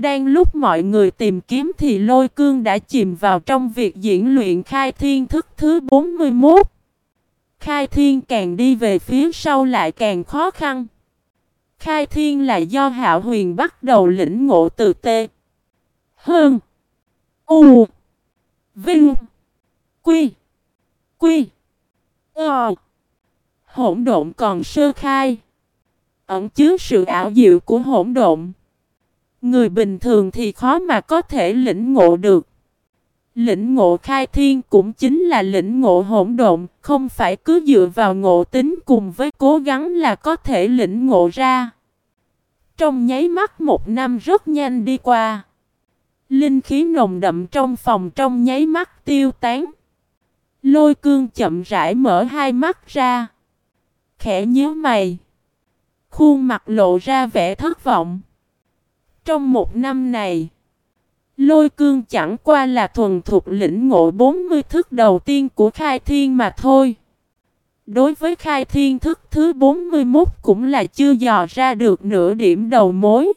Đang lúc mọi người tìm kiếm thì lôi cương đã chìm vào trong việc diễn luyện khai thiên thức thứ 41. Khai thiên càng đi về phía sau lại càng khó khăn. Khai thiên là do hạo huyền bắt đầu lĩnh ngộ từ T. Hơn. U. Vinh. Quy. Quy. Ờ. Hỗn độn còn sơ khai. Ẩn chứa sự ảo diệu của hỗn độn. Người bình thường thì khó mà có thể lĩnh ngộ được. Lĩnh ngộ khai thiên cũng chính là lĩnh ngộ hỗn độn, không phải cứ dựa vào ngộ tính cùng với cố gắng là có thể lĩnh ngộ ra. Trong nháy mắt một năm rất nhanh đi qua. Linh khí nồng đậm trong phòng trong nháy mắt tiêu tán. Lôi cương chậm rãi mở hai mắt ra. Khẽ nhớ mày. Khuôn mặt lộ ra vẻ thất vọng. Trong một năm này, lôi cương chẳng qua là thuần thuộc lĩnh ngộ 40 thức đầu tiên của khai thiên mà thôi. Đối với khai thiên thức thứ 41 cũng là chưa dò ra được nửa điểm đầu mối.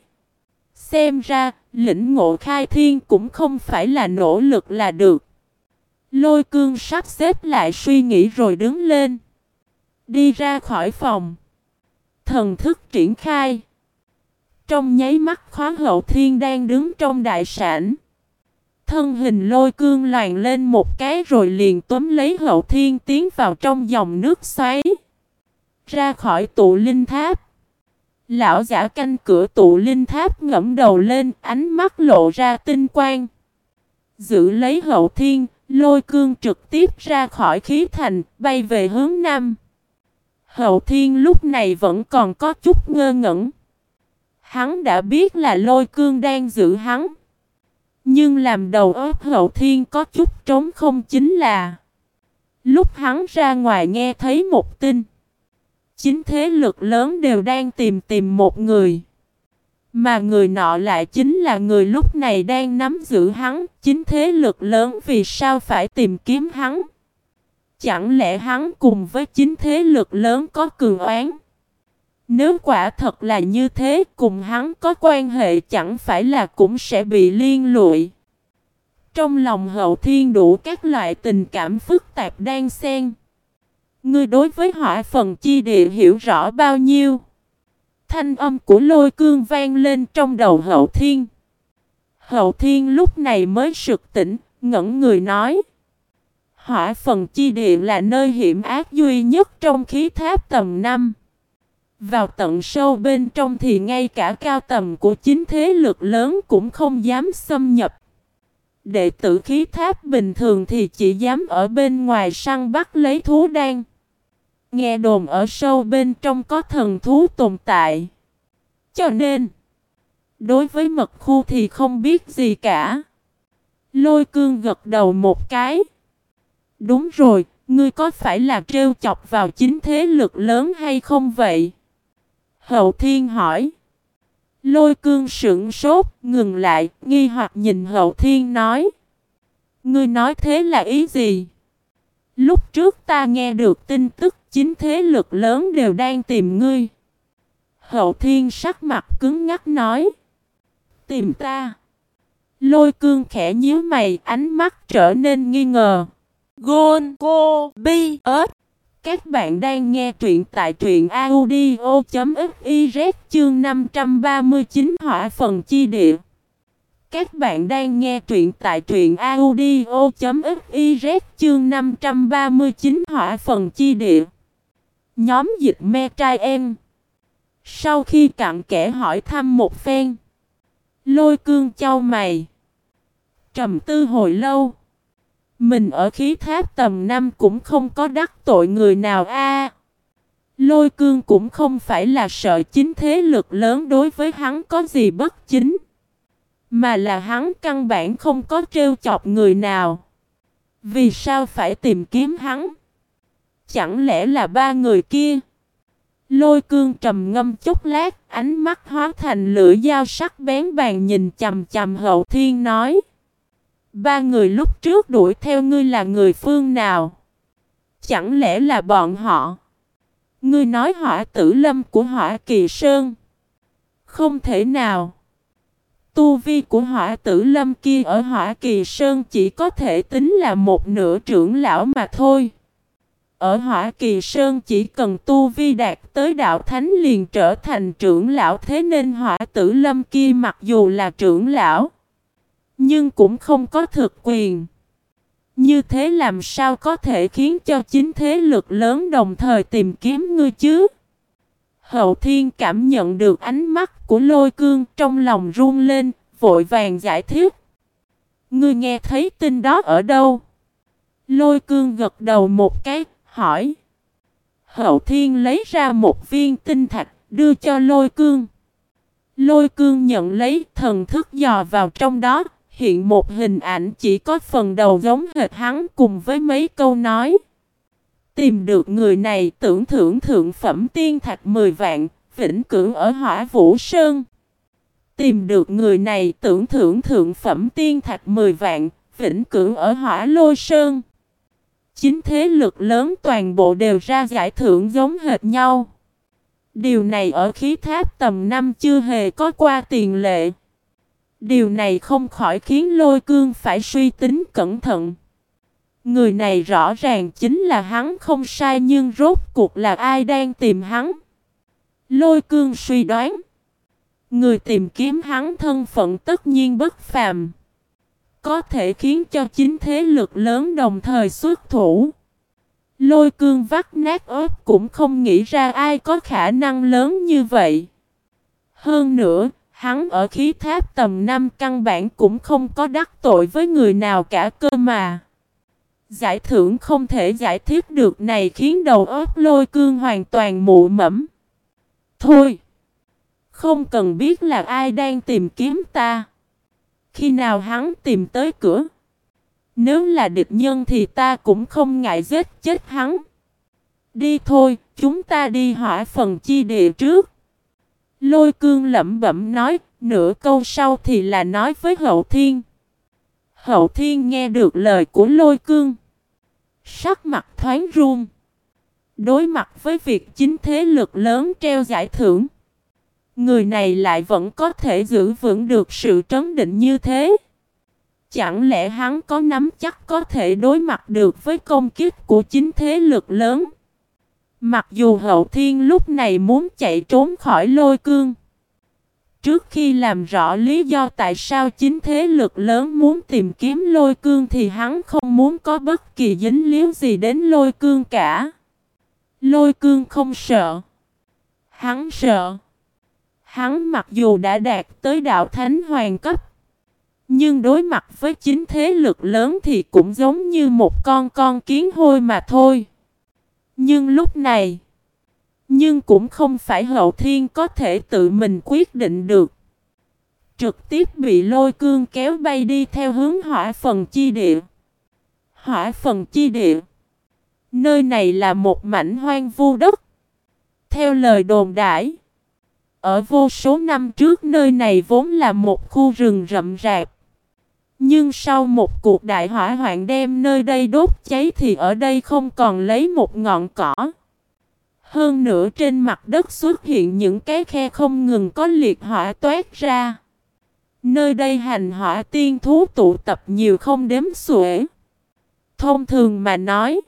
Xem ra, lĩnh ngộ khai thiên cũng không phải là nỗ lực là được. Lôi cương sắp xếp lại suy nghĩ rồi đứng lên. Đi ra khỏi phòng. Thần thức triển khai. Trong nháy mắt khóa hậu thiên đang đứng trong đại sản. Thân hình lôi cương loạn lên một cái rồi liền túm lấy hậu thiên tiến vào trong dòng nước xoáy. Ra khỏi tụ linh tháp. Lão giả canh cửa tụ linh tháp ngẫm đầu lên ánh mắt lộ ra tinh quang. Giữ lấy hậu thiên, lôi cương trực tiếp ra khỏi khí thành, bay về hướng nam. Hậu thiên lúc này vẫn còn có chút ngơ ngẩn. Hắn đã biết là lôi cương đang giữ hắn. Nhưng làm đầu óc hậu thiên có chút trống không chính là, Lúc hắn ra ngoài nghe thấy một tin, Chính thế lực lớn đều đang tìm tìm một người. Mà người nọ lại chính là người lúc này đang nắm giữ hắn, Chính thế lực lớn vì sao phải tìm kiếm hắn? Chẳng lẽ hắn cùng với chính thế lực lớn có cường oán? Nếu quả thật là như thế, cùng hắn có quan hệ chẳng phải là cũng sẽ bị liên lụy. Trong lòng hậu thiên đủ các loại tình cảm phức tạp đang xen. Ngươi đối với hỏa phần chi địa hiểu rõ bao nhiêu. Thanh âm của lôi cương vang lên trong đầu hậu thiên. Hậu thiên lúc này mới sực tỉnh, ngẩn người nói. Hỏa phần chi địa là nơi hiểm ác duy nhất trong khí tháp tầm năm. Vào tận sâu bên trong thì ngay cả cao tầm của chính thế lực lớn cũng không dám xâm nhập. Đệ tử khí tháp bình thường thì chỉ dám ở bên ngoài săn bắt lấy thú đan. Nghe đồn ở sâu bên trong có thần thú tồn tại. Cho nên, đối với mật khu thì không biết gì cả. Lôi cương gật đầu một cái. Đúng rồi, ngươi có phải là trêu chọc vào chính thế lực lớn hay không vậy? Hậu thiên hỏi. Lôi cương sững sốt, ngừng lại, nghi hoặc nhìn hậu thiên nói. Ngươi nói thế là ý gì? Lúc trước ta nghe được tin tức chính thế lực lớn đều đang tìm ngươi. Hậu thiên sắc mặt cứng ngắc nói. Tìm ta. Lôi cương khẽ nhíu mày, ánh mắt trở nên nghi ngờ. Gôn, cô, bi, ớt. Các bạn đang nghe truyện tại truyện audio.fiz chương 539 hỏa phần chi địa. Các bạn đang nghe truyện tại truyện audio.fiz chương 539 hỏa phần chi địa. Nhóm dịch me trai em. Sau khi cặn kẽ hỏi thăm một phen. Lôi cương châu mày. Trầm tư hồi lâu. Mình ở khí tháp tầm năm cũng không có đắc tội người nào a. lôi cương cũng không phải là sợ chính thế lực lớn đối với hắn có gì bất chính. Mà là hắn căn bản không có trêu chọc người nào. Vì sao phải tìm kiếm hắn? Chẳng lẽ là ba người kia? Lôi cương trầm ngâm chút lát, ánh mắt hóa thành lưỡi dao sắc bén bàn nhìn chầm chầm hậu thiên nói. Ba người lúc trước đuổi theo ngươi là người phương nào? Chẳng lẽ là bọn họ? Ngươi nói hỏa tử lâm của hỏa kỳ sơn. Không thể nào. Tu vi của hỏa tử lâm kia ở hỏa kỳ sơn chỉ có thể tính là một nửa trưởng lão mà thôi. Ở hỏa kỳ sơn chỉ cần tu vi đạt tới đạo thánh liền trở thành trưởng lão, thế nên hỏa tử lâm kia mặc dù là trưởng lão. Nhưng cũng không có thực quyền. Như thế làm sao có thể khiến cho chính thế lực lớn đồng thời tìm kiếm ngươi chứ? Hậu thiên cảm nhận được ánh mắt của lôi cương trong lòng run lên, vội vàng giải thích. Ngươi nghe thấy tin đó ở đâu? Lôi cương gật đầu một cái, hỏi. Hậu thiên lấy ra một viên tinh thạch, đưa cho lôi cương. Lôi cương nhận lấy thần thức dò vào trong đó, hiện một hình ảnh chỉ có phần đầu giống hệt hắn cùng với mấy câu nói. Tìm được người này tưởng thưởng thượng phẩm tiên thạch 10 vạn, vĩnh cửu ở hỏa vũ sơn. Tìm được người này tưởng thưởng thượng phẩm tiên thạch 10 vạn, vĩnh cửu ở hỏa lôi sơn. Chính thế lực lớn toàn bộ đều ra giải thưởng giống hệt nhau. Điều này ở khí tháp tầm năm chưa hề có qua tiền lệ. Điều này không khỏi khiến lôi cương phải suy tính cẩn thận. Người này rõ ràng chính là hắn không sai nhưng rốt cuộc là ai đang tìm hắn. Lôi cương suy đoán. Người tìm kiếm hắn thân phận tất nhiên bất phàm. Có thể khiến cho chính thế lực lớn đồng thời xuất thủ. Lôi cương vắt nát ớt cũng không nghĩ ra ai có khả năng lớn như vậy. Hơn nữa, hắn ở khí tháp tầm 5 căn bản cũng không có đắc tội với người nào cả cơ mà. Giải thưởng không thể giải thích được này khiến đầu óc lôi cương hoàn toàn mụ mẫm. Thôi! Không cần biết là ai đang tìm kiếm ta. Khi nào hắn tìm tới cửa? Nếu là địch nhân thì ta cũng không ngại giết chết hắn. Đi thôi, chúng ta đi hỏa phần chi địa trước. Lôi cương lẩm bẩm nói, nửa câu sau thì là nói với hậu thiên. Hậu thiên nghe được lời của lôi cương. Sắc mặt thoáng run. Đối mặt với việc chính thế lực lớn treo giải thưởng. Người này lại vẫn có thể giữ vững được sự trấn định như thế. Chẳng lẽ hắn có nắm chắc có thể đối mặt được với công kích của chính thế lực lớn? Mặc dù hậu thiên lúc này muốn chạy trốn khỏi lôi cương. Trước khi làm rõ lý do tại sao chính thế lực lớn muốn tìm kiếm lôi cương thì hắn không muốn có bất kỳ dính líu gì đến lôi cương cả. Lôi cương không sợ. Hắn sợ. Hắn mặc dù đã đạt tới đạo thánh hoàng cấp. Nhưng đối mặt với chính thế lực lớn thì cũng giống như một con con kiến hôi mà thôi. Nhưng lúc này, nhưng cũng không phải hậu thiên có thể tự mình quyết định được. Trực tiếp bị lôi cương kéo bay đi theo hướng hỏa phần chi địa. Hỏa phần chi địa. Nơi này là một mảnh hoang vu đất. Theo lời đồn đãi, ở vô số năm trước nơi này vốn là một khu rừng rậm rạp. Nhưng sau một cuộc đại hỏa hoạn đem nơi đây đốt cháy thì ở đây không còn lấy một ngọn cỏ. Hơn nữa trên mặt đất xuất hiện những cái khe không ngừng có liệt hỏa toát ra. Nơi đây hành hỏa tiên thú tụ tập nhiều không đếm xuể. Thông thường mà nói,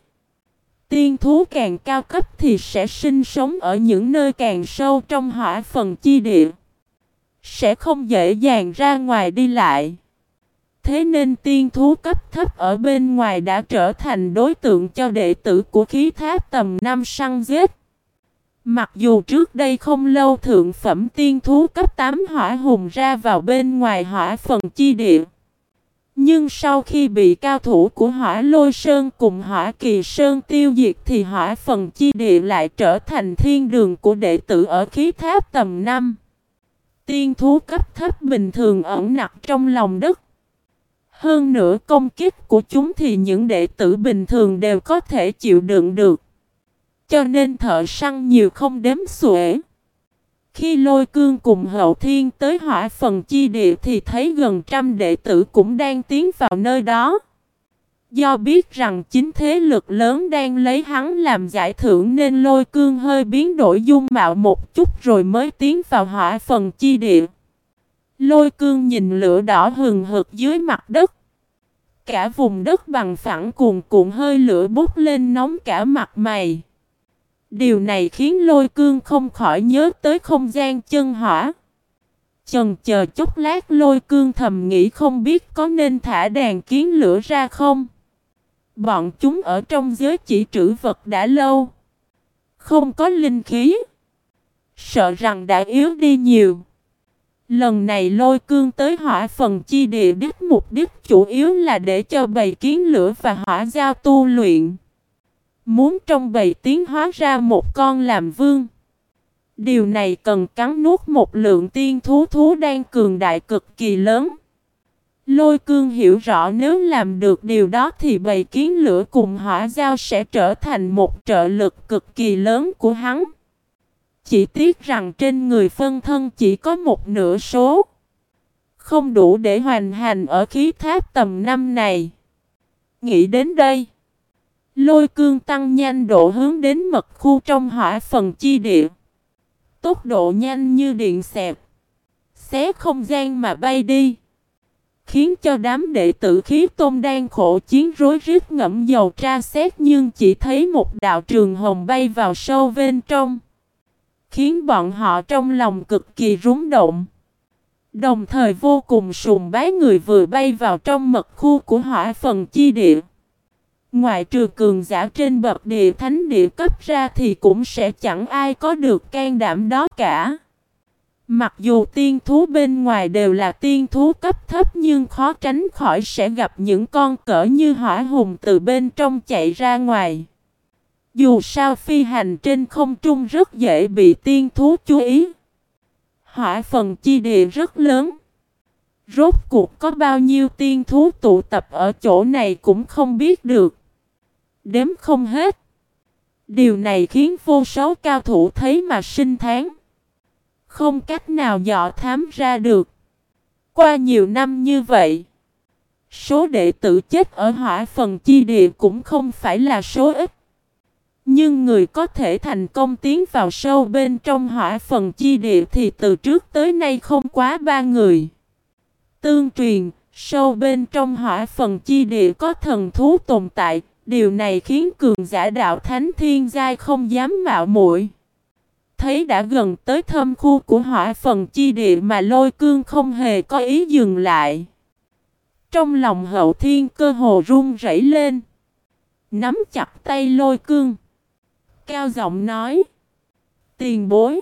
tiên thú càng cao cấp thì sẽ sinh sống ở những nơi càng sâu trong hỏa phần chi địa. Sẽ không dễ dàng ra ngoài đi lại. Thế nên tiên thú cấp thấp ở bên ngoài đã trở thành đối tượng cho đệ tử của khí tháp tầm năm săn giết. Mặc dù trước đây không lâu thượng phẩm tiên thú cấp 8 hỏa hùng ra vào bên ngoài hỏa phần chi địa. Nhưng sau khi bị cao thủ của hỏa lôi sơn cùng hỏa kỳ sơn tiêu diệt thì hỏa phần chi địa lại trở thành thiên đường của đệ tử ở khí tháp tầm 5. Tiên thú cấp thấp bình thường ẩn nặc trong lòng đất. Hơn nữa công kích của chúng thì những đệ tử bình thường đều có thể chịu đựng được. Cho nên thợ săn nhiều không đếm xuể. Khi lôi cương cùng hậu thiên tới hỏa phần chi địa thì thấy gần trăm đệ tử cũng đang tiến vào nơi đó. Do biết rằng chính thế lực lớn đang lấy hắn làm giải thưởng nên lôi cương hơi biến đổi dung mạo một chút rồi mới tiến vào hỏa phần chi địa. Lôi cương nhìn lửa đỏ hừng hực dưới mặt đất. Cả vùng đất bằng phẳng cuồn cuộn hơi lửa bút lên nóng cả mặt mày. Điều này khiến lôi cương không khỏi nhớ tới không gian chân hỏa. Chần chờ chút lát lôi cương thầm nghĩ không biết có nên thả đàn kiến lửa ra không. Bọn chúng ở trong giới chỉ trữ vật đã lâu. Không có linh khí. Sợ rằng đã yếu đi nhiều. Lần này lôi cương tới hỏa phần chi địa đích mục đích chủ yếu là để cho bầy kiến lửa và hỏa giao tu luyện. Muốn trong bầy tiến hóa ra một con làm vương. Điều này cần cắn nuốt một lượng tiên thú thú đang cường đại cực kỳ lớn. Lôi cương hiểu rõ nếu làm được điều đó thì bầy kiến lửa cùng hỏa giao sẽ trở thành một trợ lực cực kỳ lớn của hắn. Chỉ tiếc rằng trên người phân thân chỉ có một nửa số. Không đủ để hoàn hành ở khí tháp tầm năm này. Nghĩ đến đây. Lôi cương tăng nhanh độ hướng đến mật khu trong hỏa phần chi địa. Tốc độ nhanh như điện xẹp. Xé không gian mà bay đi. Khiến cho đám đệ tử khí tôn đang khổ chiến rối rít ngẫm dầu tra xét nhưng chỉ thấy một đạo trường hồng bay vào sâu bên trong. Khiến bọn họ trong lòng cực kỳ rúng động. Đồng thời vô cùng sùng bái người vừa bay vào trong mật khu của hỏa phần chi địa. Ngoại trừ cường giả trên bậc địa thánh địa cấp ra thì cũng sẽ chẳng ai có được can đảm đó cả. Mặc dù tiên thú bên ngoài đều là tiên thú cấp thấp nhưng khó tránh khỏi sẽ gặp những con cỡ như hỏa hùng từ bên trong chạy ra ngoài. Dù sao phi hành trên không trung rất dễ bị tiên thú chú ý. Hỏa phần chi địa rất lớn. Rốt cuộc có bao nhiêu tiên thú tụ tập ở chỗ này cũng không biết được. Đếm không hết. Điều này khiến vô số cao thủ thấy mà sinh tháng. Không cách nào dọ thám ra được. Qua nhiều năm như vậy, số đệ tử chết ở hỏa phần chi địa cũng không phải là số ít. Nhưng người có thể thành công tiến vào sâu bên trong hỏa phần chi địa thì từ trước tới nay không quá ba người. Tương truyền, sâu bên trong hỏa phần chi địa có thần thú tồn tại, điều này khiến cường giả đạo thánh thiên giai không dám mạo muội. Thấy đã gần tới thâm khu của hỏa phần chi địa mà lôi cương không hề có ý dừng lại. Trong lòng hậu thiên cơ hồ run rẩy lên. Nắm chặt tay lôi cương. Cao giọng nói. Tiền bối.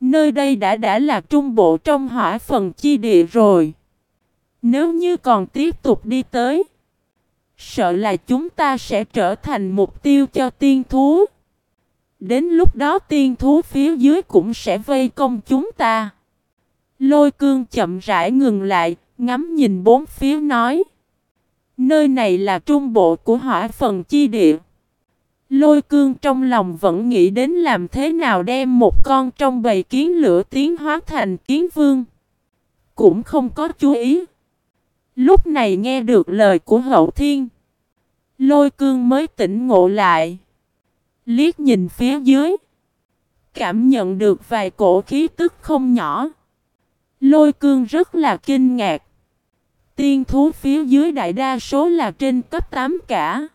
Nơi đây đã đã là trung bộ trong hỏa phần chi địa rồi. Nếu như còn tiếp tục đi tới. Sợ là chúng ta sẽ trở thành mục tiêu cho tiên thú. Đến lúc đó tiên thú phía dưới cũng sẽ vây công chúng ta. Lôi cương chậm rãi ngừng lại, ngắm nhìn bốn phía nói. Nơi này là trung bộ của hỏa phần chi địa. Lôi cương trong lòng vẫn nghĩ đến làm thế nào đem một con trong bầy kiến lửa tiến hóa thành kiến vương. Cũng không có chú ý. Lúc này nghe được lời của hậu thiên. Lôi cương mới tỉnh ngộ lại. Liếc nhìn phía dưới. Cảm nhận được vài cổ khí tức không nhỏ. Lôi cương rất là kinh ngạc. Tiên thú phía dưới đại đa số là trên cấp 8 cả.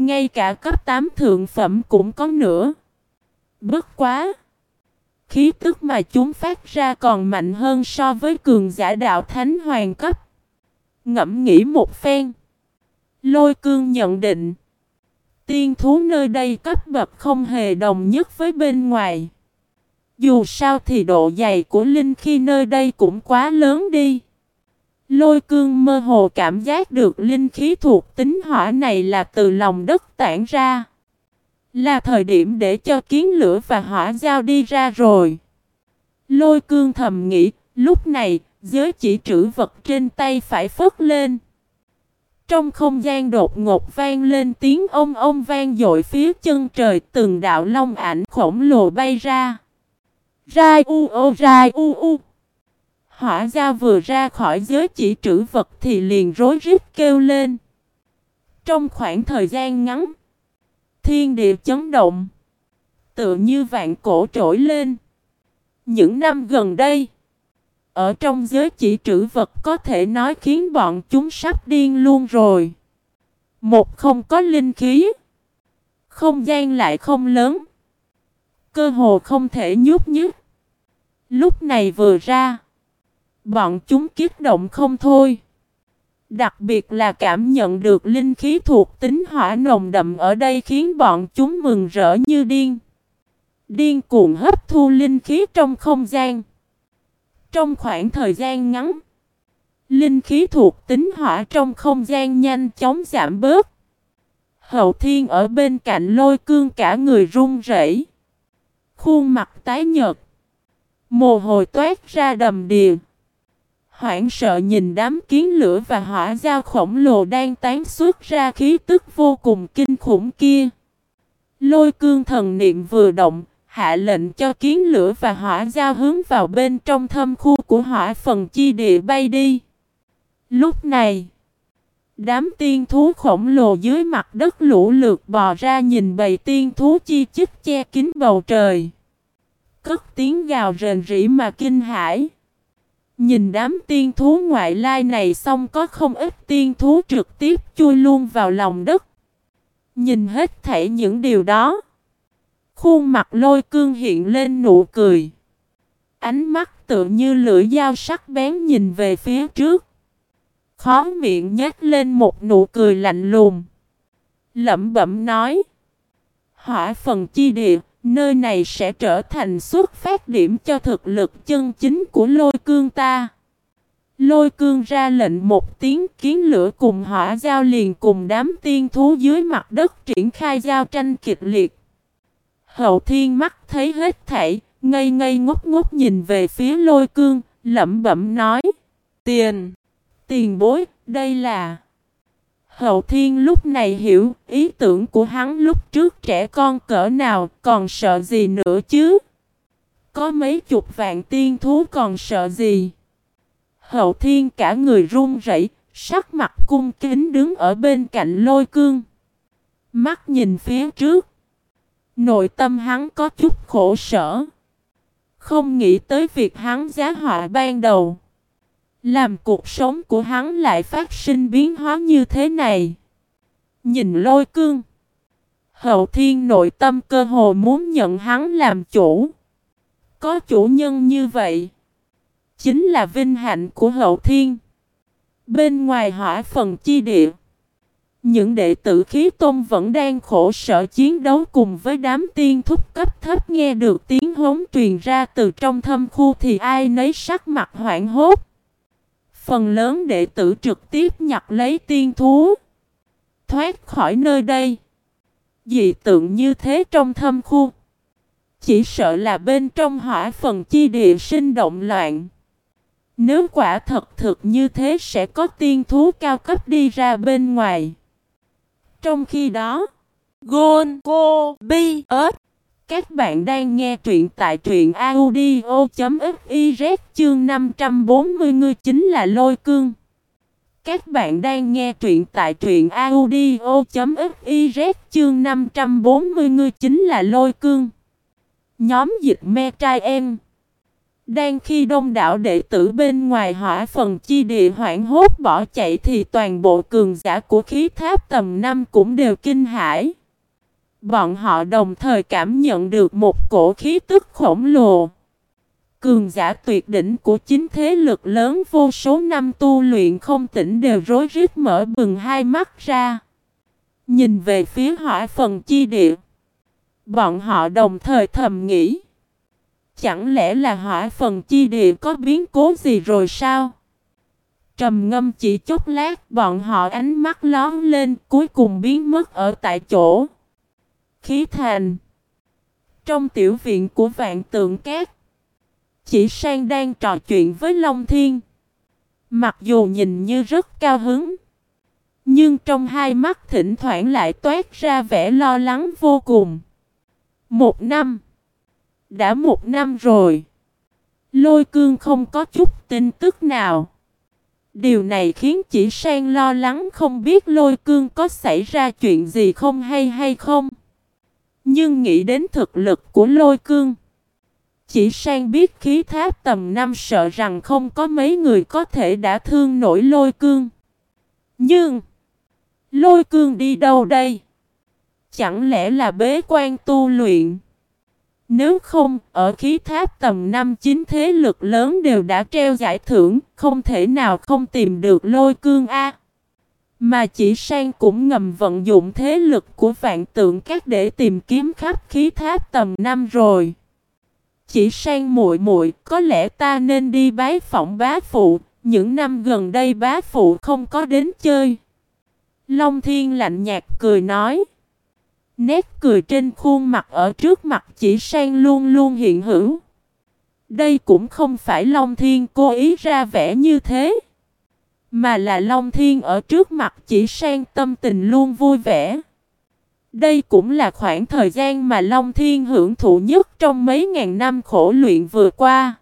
Ngay cả cấp 8 thượng phẩm cũng có nữa. Bất quá. Khí tức mà chúng phát ra còn mạnh hơn so với cường giả đạo thánh hoàng cấp. Ngẫm nghĩ một phen. Lôi cương nhận định. Tiên thú nơi đây cấp bậc không hề đồng nhất với bên ngoài. Dù sao thì độ dày của linh khi nơi đây cũng quá lớn đi. Lôi cương mơ hồ cảm giác được linh khí thuộc tính hỏa này là từ lòng đất tản ra. Là thời điểm để cho kiến lửa và hỏa giao đi ra rồi. Lôi cương thầm nghĩ, lúc này, giới chỉ trữ vật trên tay phải phất lên. Trong không gian đột ngột vang lên tiếng ông ông vang dội phía chân trời từng đạo long ảnh khổng lồ bay ra. Rai u ô rai u u. Hỏa giao vừa ra khỏi giới chỉ trữ vật thì liền rối rít kêu lên. Trong khoảng thời gian ngắn, thiên địa chấn động, tựa như vạn cổ trỗi lên. Những năm gần đây, ở trong giới chỉ trữ vật có thể nói khiến bọn chúng sắp điên luôn rồi. Một không có linh khí. Không gian lại không lớn. Cơ hồ không thể nhúc nhích. Lúc này vừa ra. Bọn chúng kích động không thôi. Đặc biệt là cảm nhận được linh khí thuộc tính hỏa nồng đậm ở đây khiến bọn chúng mừng rỡ như điên. Điên cuồng hấp thu linh khí trong không gian. Trong khoảng thời gian ngắn, linh khí thuộc tính hỏa trong không gian nhanh chóng giảm bớt. Hậu thiên ở bên cạnh lôi cương cả người run rẩy, Khuôn mặt tái nhợt. Mồ hôi toát ra đầm đìa. Hoảng sợ nhìn đám kiến lửa và hỏa giao khổng lồ đang tán xuất ra khí tức vô cùng kinh khủng kia. Lôi cương thần niệm vừa động, hạ lệnh cho kiến lửa và hỏa giao hướng vào bên trong thâm khu của hỏa phần chi địa bay đi. Lúc này, đám tiên thú khổng lồ dưới mặt đất lũ lượt bò ra nhìn bầy tiên thú chi chích che kín bầu trời. Cất tiếng gào rền rỉ mà kinh hãi. Nhìn đám tiên thú ngoại lai này xong có không ít tiên thú trực tiếp chui luôn vào lòng đất. Nhìn hết thảy những điều đó. Khuôn mặt lôi cương hiện lên nụ cười. Ánh mắt tự như lưỡi dao sắc bén nhìn về phía trước. Khó miệng nhếch lên một nụ cười lạnh lùng. Lẩm bẩm nói. Hỏa phần chi địa, nơi này sẽ trở thành xuất phát điểm cho thực lực chân chính của lôi cương ta. Lôi cương ra lệnh một tiếng kiến lửa cùng hỏa giao liền cùng đám tiên thú dưới mặt đất triển khai giao tranh kịch liệt. Hậu thiên mắt thấy hết thảy, ngây ngây ngốc ngốc nhìn về phía lôi cương, lẩm bẩm nói. Tiền! Tiền bối, đây là... Hậu thiên lúc này hiểu ý tưởng của hắn lúc trước trẻ con cỡ nào còn sợ gì nữa chứ. Có mấy chục vạn tiên thú còn sợ gì. Hậu thiên cả người run rẩy, sắc mặt cung kính đứng ở bên cạnh lôi cương. Mắt nhìn phía trước. Nội tâm hắn có chút khổ sở. Không nghĩ tới việc hắn giá họa ban đầu. Làm cuộc sống của hắn lại phát sinh biến hóa như thế này. Nhìn lôi cương. Hậu thiên nội tâm cơ hồ muốn nhận hắn làm chủ. Có chủ nhân như vậy. Chính là vinh hạnh của hậu thiên. Bên ngoài hỏa phần chi địa. Những đệ tử khí tôn vẫn đang khổ sở chiến đấu cùng với đám tiên thúc cấp thấp nghe được tiếng hống truyền ra từ trong thâm khu thì ai nấy sắc mặt hoảng hốt. Phần lớn đệ tử trực tiếp nhặt lấy tiên thú. Thoát khỏi nơi đây. Dị tượng như thế trong thâm khu. Chỉ sợ là bên trong hỏa phần chi địa sinh động loạn. Nếu quả thật thực như thế sẽ có tiên thú cao cấp đi ra bên ngoài. Trong khi đó, Gôn, Cô, Bi, ớt. Các bạn đang nghe truyện tại truyện audio.fiz chương 540 ngươi chính là lôi cương. Các bạn đang nghe truyện tại truyện audio.fiz chương 540 ngươi chính là lôi cương. Nhóm dịch me trai em. Đang khi đông đảo đệ tử bên ngoài hỏa phần chi địa hoảng hốt bỏ chạy thì toàn bộ cường giả của khí tháp tầm 5 cũng đều kinh hãi. Bọn họ đồng thời cảm nhận được một cổ khí tức khổng lồ. Cường giả tuyệt đỉnh của chính thế lực lớn vô số năm tu luyện không tỉnh đều rối rít mở bừng hai mắt ra. Nhìn về phía hỏa phần chi địa. Bọn họ đồng thời thầm nghĩ. Chẳng lẽ là hỏa phần chi địa có biến cố gì rồi sao? Trầm ngâm chỉ chốc lát, bọn họ ánh mắt lón lên, cuối cùng biến mất ở tại chỗ. Khí thành Trong tiểu viện của vạn tượng cát Chỉ sang đang trò chuyện với Long Thiên Mặc dù nhìn như rất cao hứng, Nhưng trong hai mắt thỉnh thoảng lại toát ra vẻ lo lắng vô cùng Một năm, đã một năm rồi. Lôi cương không có chút tin tức nào. Điều này khiến chỉ sang lo lắng không biết lôi cương có xảy ra chuyện gì không hay hay không. Nhưng nghĩ đến thực lực của lôi cương. Chỉ sang biết khí tháp tầm năm sợ rằng không có mấy người có thể đã thương nổi lôi cương. Nhưng, lôi cương đi đâu đây? Chẳng lẽ là bế quan tu luyện? Nếu không, ở khí tháp tầm năm chín thế lực lớn đều đã treo giải thưởng, không thể nào không tìm được lôi cương A. Mà chỉ sang cũng ngầm vận dụng thế lực của vạn tượng các để tìm kiếm khắp khí tháp tầm năm rồi. Chỉ sang muội muội, có lẽ ta nên đi bái phỏng bá phụ, những năm gần đây bá phụ không có đến chơi. Long Thiên lạnh nhạt cười nói. Nét cười trên khuôn mặt ở trước mặt chỉ sang luôn luôn hiện hữu. Đây cũng không phải Long Thiên cố ý ra vẻ như thế. Mà là Long Thiên ở trước mặt chỉ sang tâm tình luôn vui vẻ. Đây cũng là khoảng thời gian mà Long Thiên hưởng thụ nhất trong mấy ngàn năm khổ luyện vừa qua.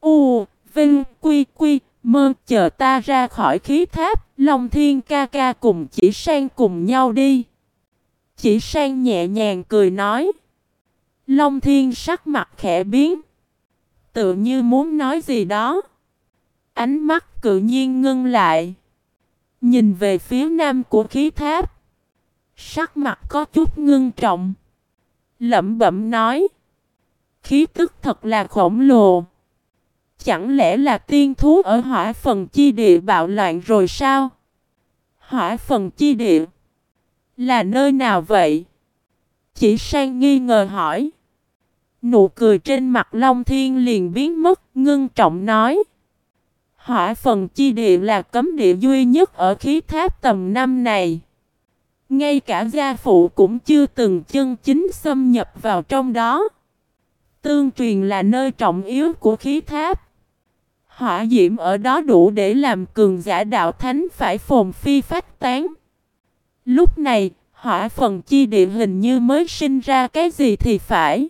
U, Vinh, Quy, Quy, Mơ chờ ta ra khỏi khí tháp, Long Thiên ca ca cùng chỉ sang cùng nhau đi. Chỉ sang nhẹ nhàng cười nói. Long Thiên sắc mặt khẽ biến. Tự như muốn nói gì đó. Ánh mắt cự nhiên ngưng lại. Nhìn về phía nam của khí tháp. Sắc mặt có chút ngưng trọng. Lẩm bẩm nói. Khí tức thật là khổng lồ. Chẳng lẽ là tiên thú ở hỏa phần chi địa bạo loạn rồi sao? Hỏa phần chi địa là nơi nào vậy? Chỉ sang nghi ngờ hỏi. Nụ cười trên mặt Long Thiên liền biến mất, ngưng trọng nói. Hỏa phần chi địa là cấm địa duy nhất ở khí tháp tầm năm này. Ngay cả gia phụ cũng chưa từng chân chính xâm nhập vào trong đó. Tương truyền là nơi trọng yếu của khí tháp. Hỏa diễm ở đó đủ để làm cường giả đạo thánh phải phồn phi phách tán. Lúc này, hỏa phần chi địa hình như mới sinh ra cái gì thì phải.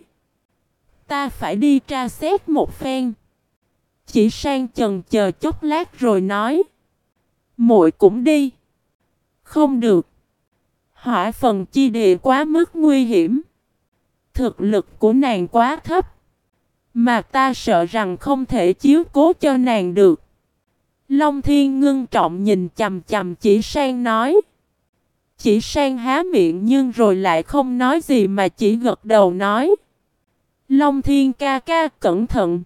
Ta phải đi tra xét một phen. Chỉ sang chần chờ chốc lát rồi nói. muội cũng đi. Không được. Hỏa phần chi địa quá mức nguy hiểm. Thực lực của nàng quá thấp. Mà ta sợ rằng không thể chiếu cố cho nàng được. Long thiên ngưng trọng nhìn chầm chầm chỉ sang nói. Chỉ sang há miệng nhưng rồi lại không nói gì mà chỉ gật đầu nói. Long thiên ca ca cẩn thận.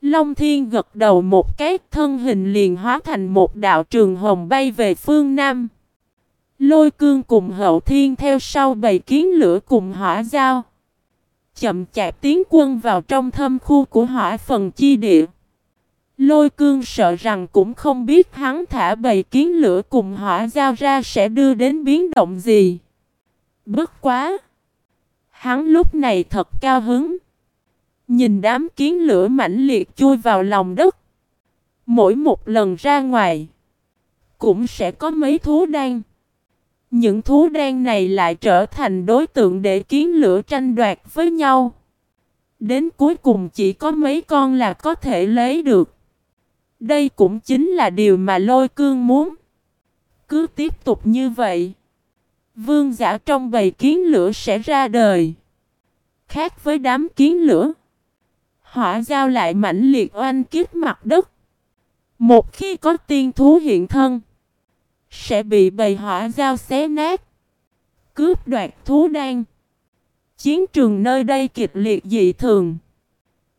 Long thiên gật đầu một cái, thân hình liền hóa thành một đạo trường hồng bay về phương Nam. Lôi cương cùng hậu thiên theo sau bầy kiến lửa cùng hỏa giao. Chậm chạp tiến quân vào trong thâm khu của hỏa phần chi địa. Lôi cương sợ rằng cũng không biết hắn thả bầy kiến lửa cùng hỏa giao ra sẽ đưa đến biến động gì. Bất quá! Hắn lúc này thật cao hứng. Nhìn đám kiến lửa mãnh liệt chui vào lòng đất. Mỗi một lần ra ngoài, cũng sẽ có mấy thú đen Những thú đen này lại trở thành đối tượng để kiến lửa tranh đoạt với nhau. Đến cuối cùng chỉ có mấy con là có thể lấy được. Đây cũng chính là điều mà lôi cương muốn. Cứ tiếp tục như vậy. Vương giả trong bầy kiến lửa sẽ ra đời. Khác với đám kiến lửa. Hỏa giao lại mãnh liệt oanh kiếp mặt đất. Một khi có tiên thú hiện thân, sẽ bị bầy hỏa giao xé nát. Cướp đoạt thú đan. Chiến trường nơi đây kịch liệt dị thường.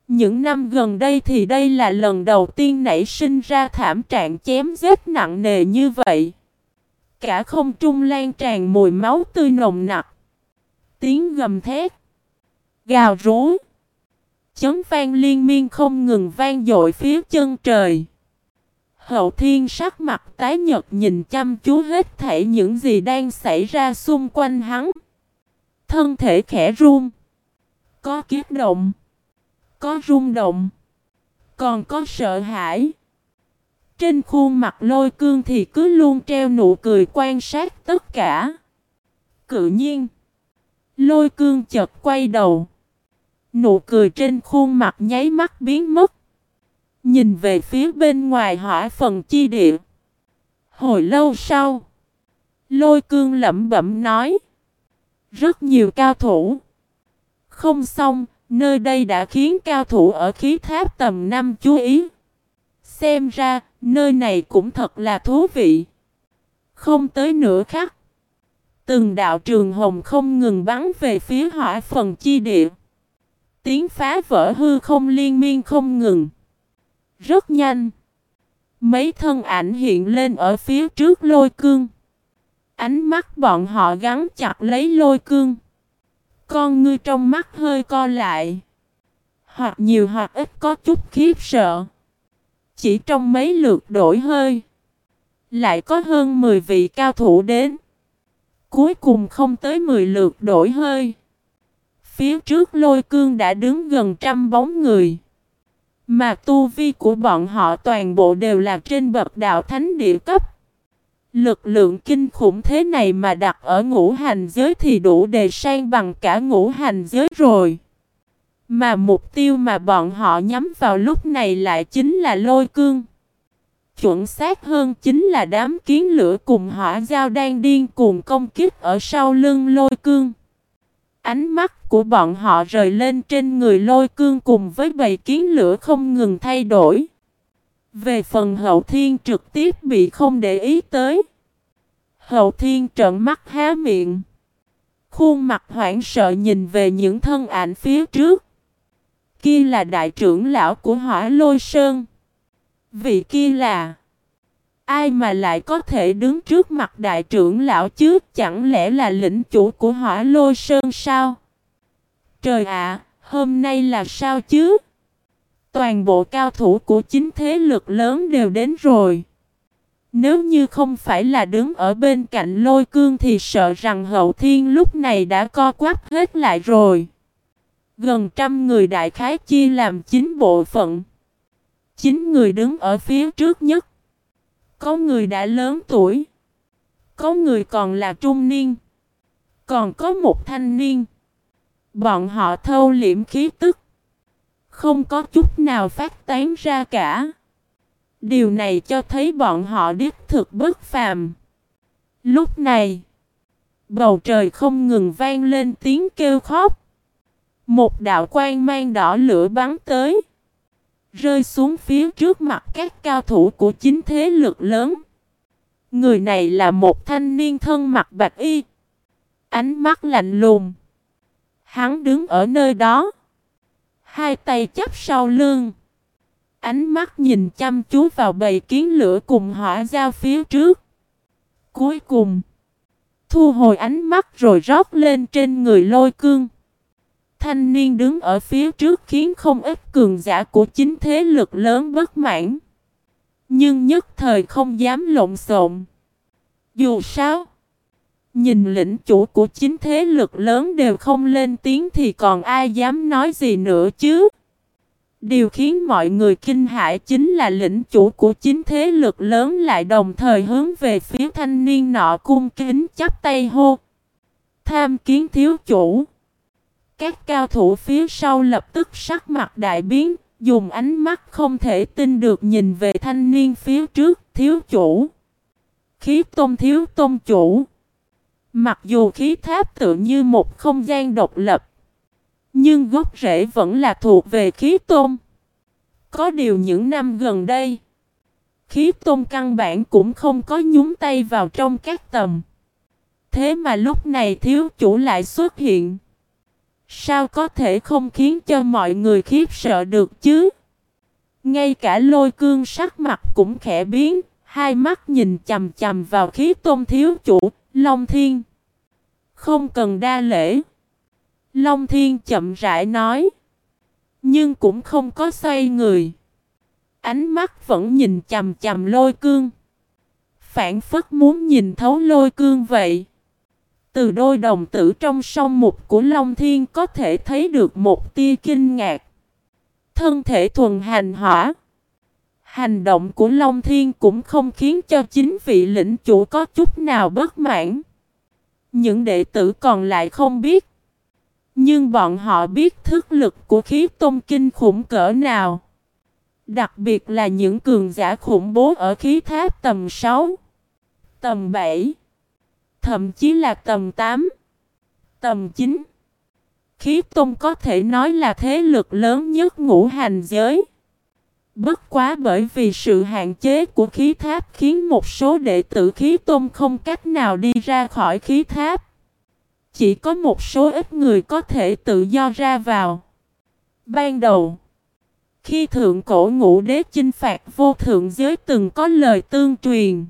Những năm gần đây thì đây là lần đầu tiên nảy sinh ra thảm trạng chém giết nặng nề như vậy. Cả không trung lan tràn mùi máu tươi nồng nặc. Tiếng gầm thét. Gào rú. Chấn vang liên miên không ngừng vang dội phía chân trời. Hậu thiên sắc mặt tái nhật nhìn chăm chú hết thảy những gì đang xảy ra xung quanh hắn. Thân thể khẽ run. Có kiếp động. Có rung động. Còn có sợ hãi. Trên khuôn mặt lôi cương thì cứ luôn treo nụ cười quan sát tất cả. Cự nhiên. Lôi cương chợt quay đầu. Nụ cười trên khuôn mặt nháy mắt biến mất. Nhìn về phía bên ngoài hỏa phần chi địa. Hồi lâu sau. Lôi cương lẩm bẩm nói. Rất nhiều cao thủ. Không xong, Nơi đây đã khiến cao thủ ở khí tháp tầm 5 chú ý. Xem ra, nơi này cũng thật là thú vị. Không tới nửa khắc. Từng đạo trường hồng không ngừng bắn về phía hỏa phần chi địa. Tiếng phá vỡ hư không liên miên không ngừng. Rất nhanh. Mấy thân ảnh hiện lên ở phía trước lôi cương. Ánh mắt bọn họ gắn chặt lấy lôi cương. Con ngươi trong mắt hơi co lại. Hoặc nhiều hoặc ít có chút khiếp sợ. Chỉ trong mấy lượt đổi hơi. Lại có hơn 10 vị cao thủ đến. Cuối cùng không tới 10 lượt đổi hơi. Phía trước lôi cương đã đứng gần trăm bóng người. Mà tu vi của bọn họ toàn bộ đều là trên bậc đạo thánh địa cấp. Lực lượng kinh khủng thế này mà đặt ở ngũ hành giới thì đủ đề sang bằng cả ngũ hành giới rồi. Mà mục tiêu mà bọn họ nhắm vào lúc này lại chính là lôi cương. Chuẩn xác hơn chính là đám kiến lửa cùng hỏa giao đang điên cuồng công kích ở sau lưng lôi cương. Ánh mắt của bọn họ rời lên trên người lôi cương cùng với bầy kiến lửa không ngừng thay đổi. Về phần hậu thiên trực tiếp bị không để ý tới. Hậu thiên trợn mắt há miệng. Khuôn mặt hoảng sợ nhìn về những thân ảnh phía trước. Kia là đại trưởng lão của hỏa lôi sơn. Vị kia là... Ai mà lại có thể đứng trước mặt đại trưởng lão chứ chẳng lẽ là lĩnh chủ của hỏa lôi sơn sao? Trời ạ, hôm nay là sao chứ? Toàn bộ cao thủ của chính thế lực lớn đều đến rồi. Nếu như không phải là đứng ở bên cạnh lôi cương thì sợ rằng hậu thiên lúc này đã co quắp hết lại rồi. Gần trăm người đại khái chia làm chín bộ phận. Chín người đứng ở phía trước nhất. Có người đã lớn tuổi. Có người còn là trung niên. Còn có một thanh niên. Bọn họ thâu liễm khí tức. Không có chút nào phát tán ra cả. Điều này cho thấy bọn họ đích thực bất phàm. Lúc này, bầu trời không ngừng vang lên tiếng kêu khóc. Một đạo quang mang đỏ lửa bắn tới. Rơi xuống phía trước mặt các cao thủ của chính thế lực lớn. Người này là một thanh niên thân mặc bạch y. Ánh mắt lạnh lùng. Hắn đứng ở nơi đó. Hai tay chắp sau lưng. Ánh mắt nhìn chăm chú vào bầy kiến lửa cùng hỏa giao phía trước. Cuối cùng. Thu hồi ánh mắt rồi rót lên trên người lôi cương thanh niên đứng ở phía trước khiến không ít cường giả của chính thế lực lớn bất mãn. Nhưng nhất thời không dám lộn xộn. Dù sao, nhìn lĩnh chủ của chính thế lực lớn đều không lên tiếng thì còn ai dám nói gì nữa chứ. Điều khiến mọi người kinh hãi chính là lĩnh chủ của chính thế lực lớn lại đồng thời hướng về phía thanh niên nọ cung kính chắp tay hô. Tham kiến thiếu chủ. Các cao thủ phía sau lập tức sắc mặt đại biến, dùng ánh mắt không thể tin được nhìn về thanh niên phía trước, thiếu chủ. Khí tôn thiếu tôn chủ. Mặc dù khí tháp tự như một không gian độc lập, nhưng gốc rễ vẫn là thuộc về khí tôn. Có điều những năm gần đây, khí tôn căn bản cũng không có nhúng tay vào trong các tầm. Thế mà lúc này thiếu chủ lại xuất hiện. Sao có thể không khiến cho mọi người khiếp sợ được chứ? Ngay cả lôi cương sắc mặt cũng khẽ biến, hai mắt nhìn chầm chầm vào khí tôn thiếu chủ, Long Thiên. Không cần đa lễ. Long Thiên chậm rãi nói. Nhưng cũng không có xoay người. Ánh mắt vẫn nhìn chầm chầm lôi cương. Phản phất muốn nhìn thấu lôi cương vậy. Từ đôi đồng tử trong sông mục của Long Thiên có thể thấy được một tia kinh ngạc. Thân thể thuần hành hỏa. Hành động của Long Thiên cũng không khiến cho chính vị lĩnh chủ có chút nào bất mãn. Những đệ tử còn lại không biết. Nhưng bọn họ biết thức lực của khí tôn kinh khủng cỡ nào. Đặc biệt là những cường giả khủng bố ở khí tháp tầm 6, tầm 7 thậm chí là tầm 8, tầm 9. khí tôn có thể nói là thế lực lớn nhất ngũ hành giới. Bất quá bởi vì sự hạn chế của khí tháp khiến một số đệ tử khí tôn không cách nào đi ra khỏi khí tháp. Chỉ có một số ít người có thể tự do ra vào. Ban đầu, khi thượng cổ ngũ đế chinh phạt vô thượng giới từng có lời tương truyền.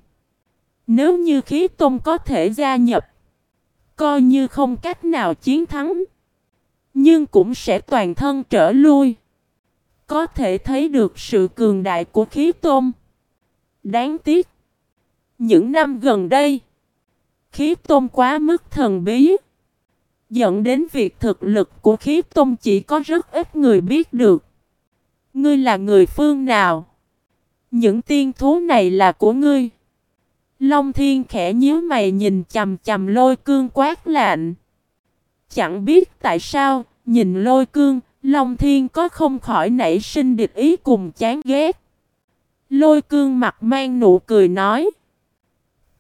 Nếu như khí tôn có thể gia nhập, coi như không cách nào chiến thắng, nhưng cũng sẽ toàn thân trở lui. Có thể thấy được sự cường đại của khí tôn. Đáng tiếc, những năm gần đây, khí tôn quá mức thần bí, dẫn đến việc thực lực của khí tôn chỉ có rất ít người biết được. Ngươi là người phương nào? Những tiên thú này là của ngươi. Long thiên khẽ nhíu mày nhìn chầm chầm lôi cương quát lạnh. Chẳng biết tại sao, nhìn lôi cương, Long thiên có không khỏi nảy sinh địch ý cùng chán ghét. Lôi cương mặt mang nụ cười nói.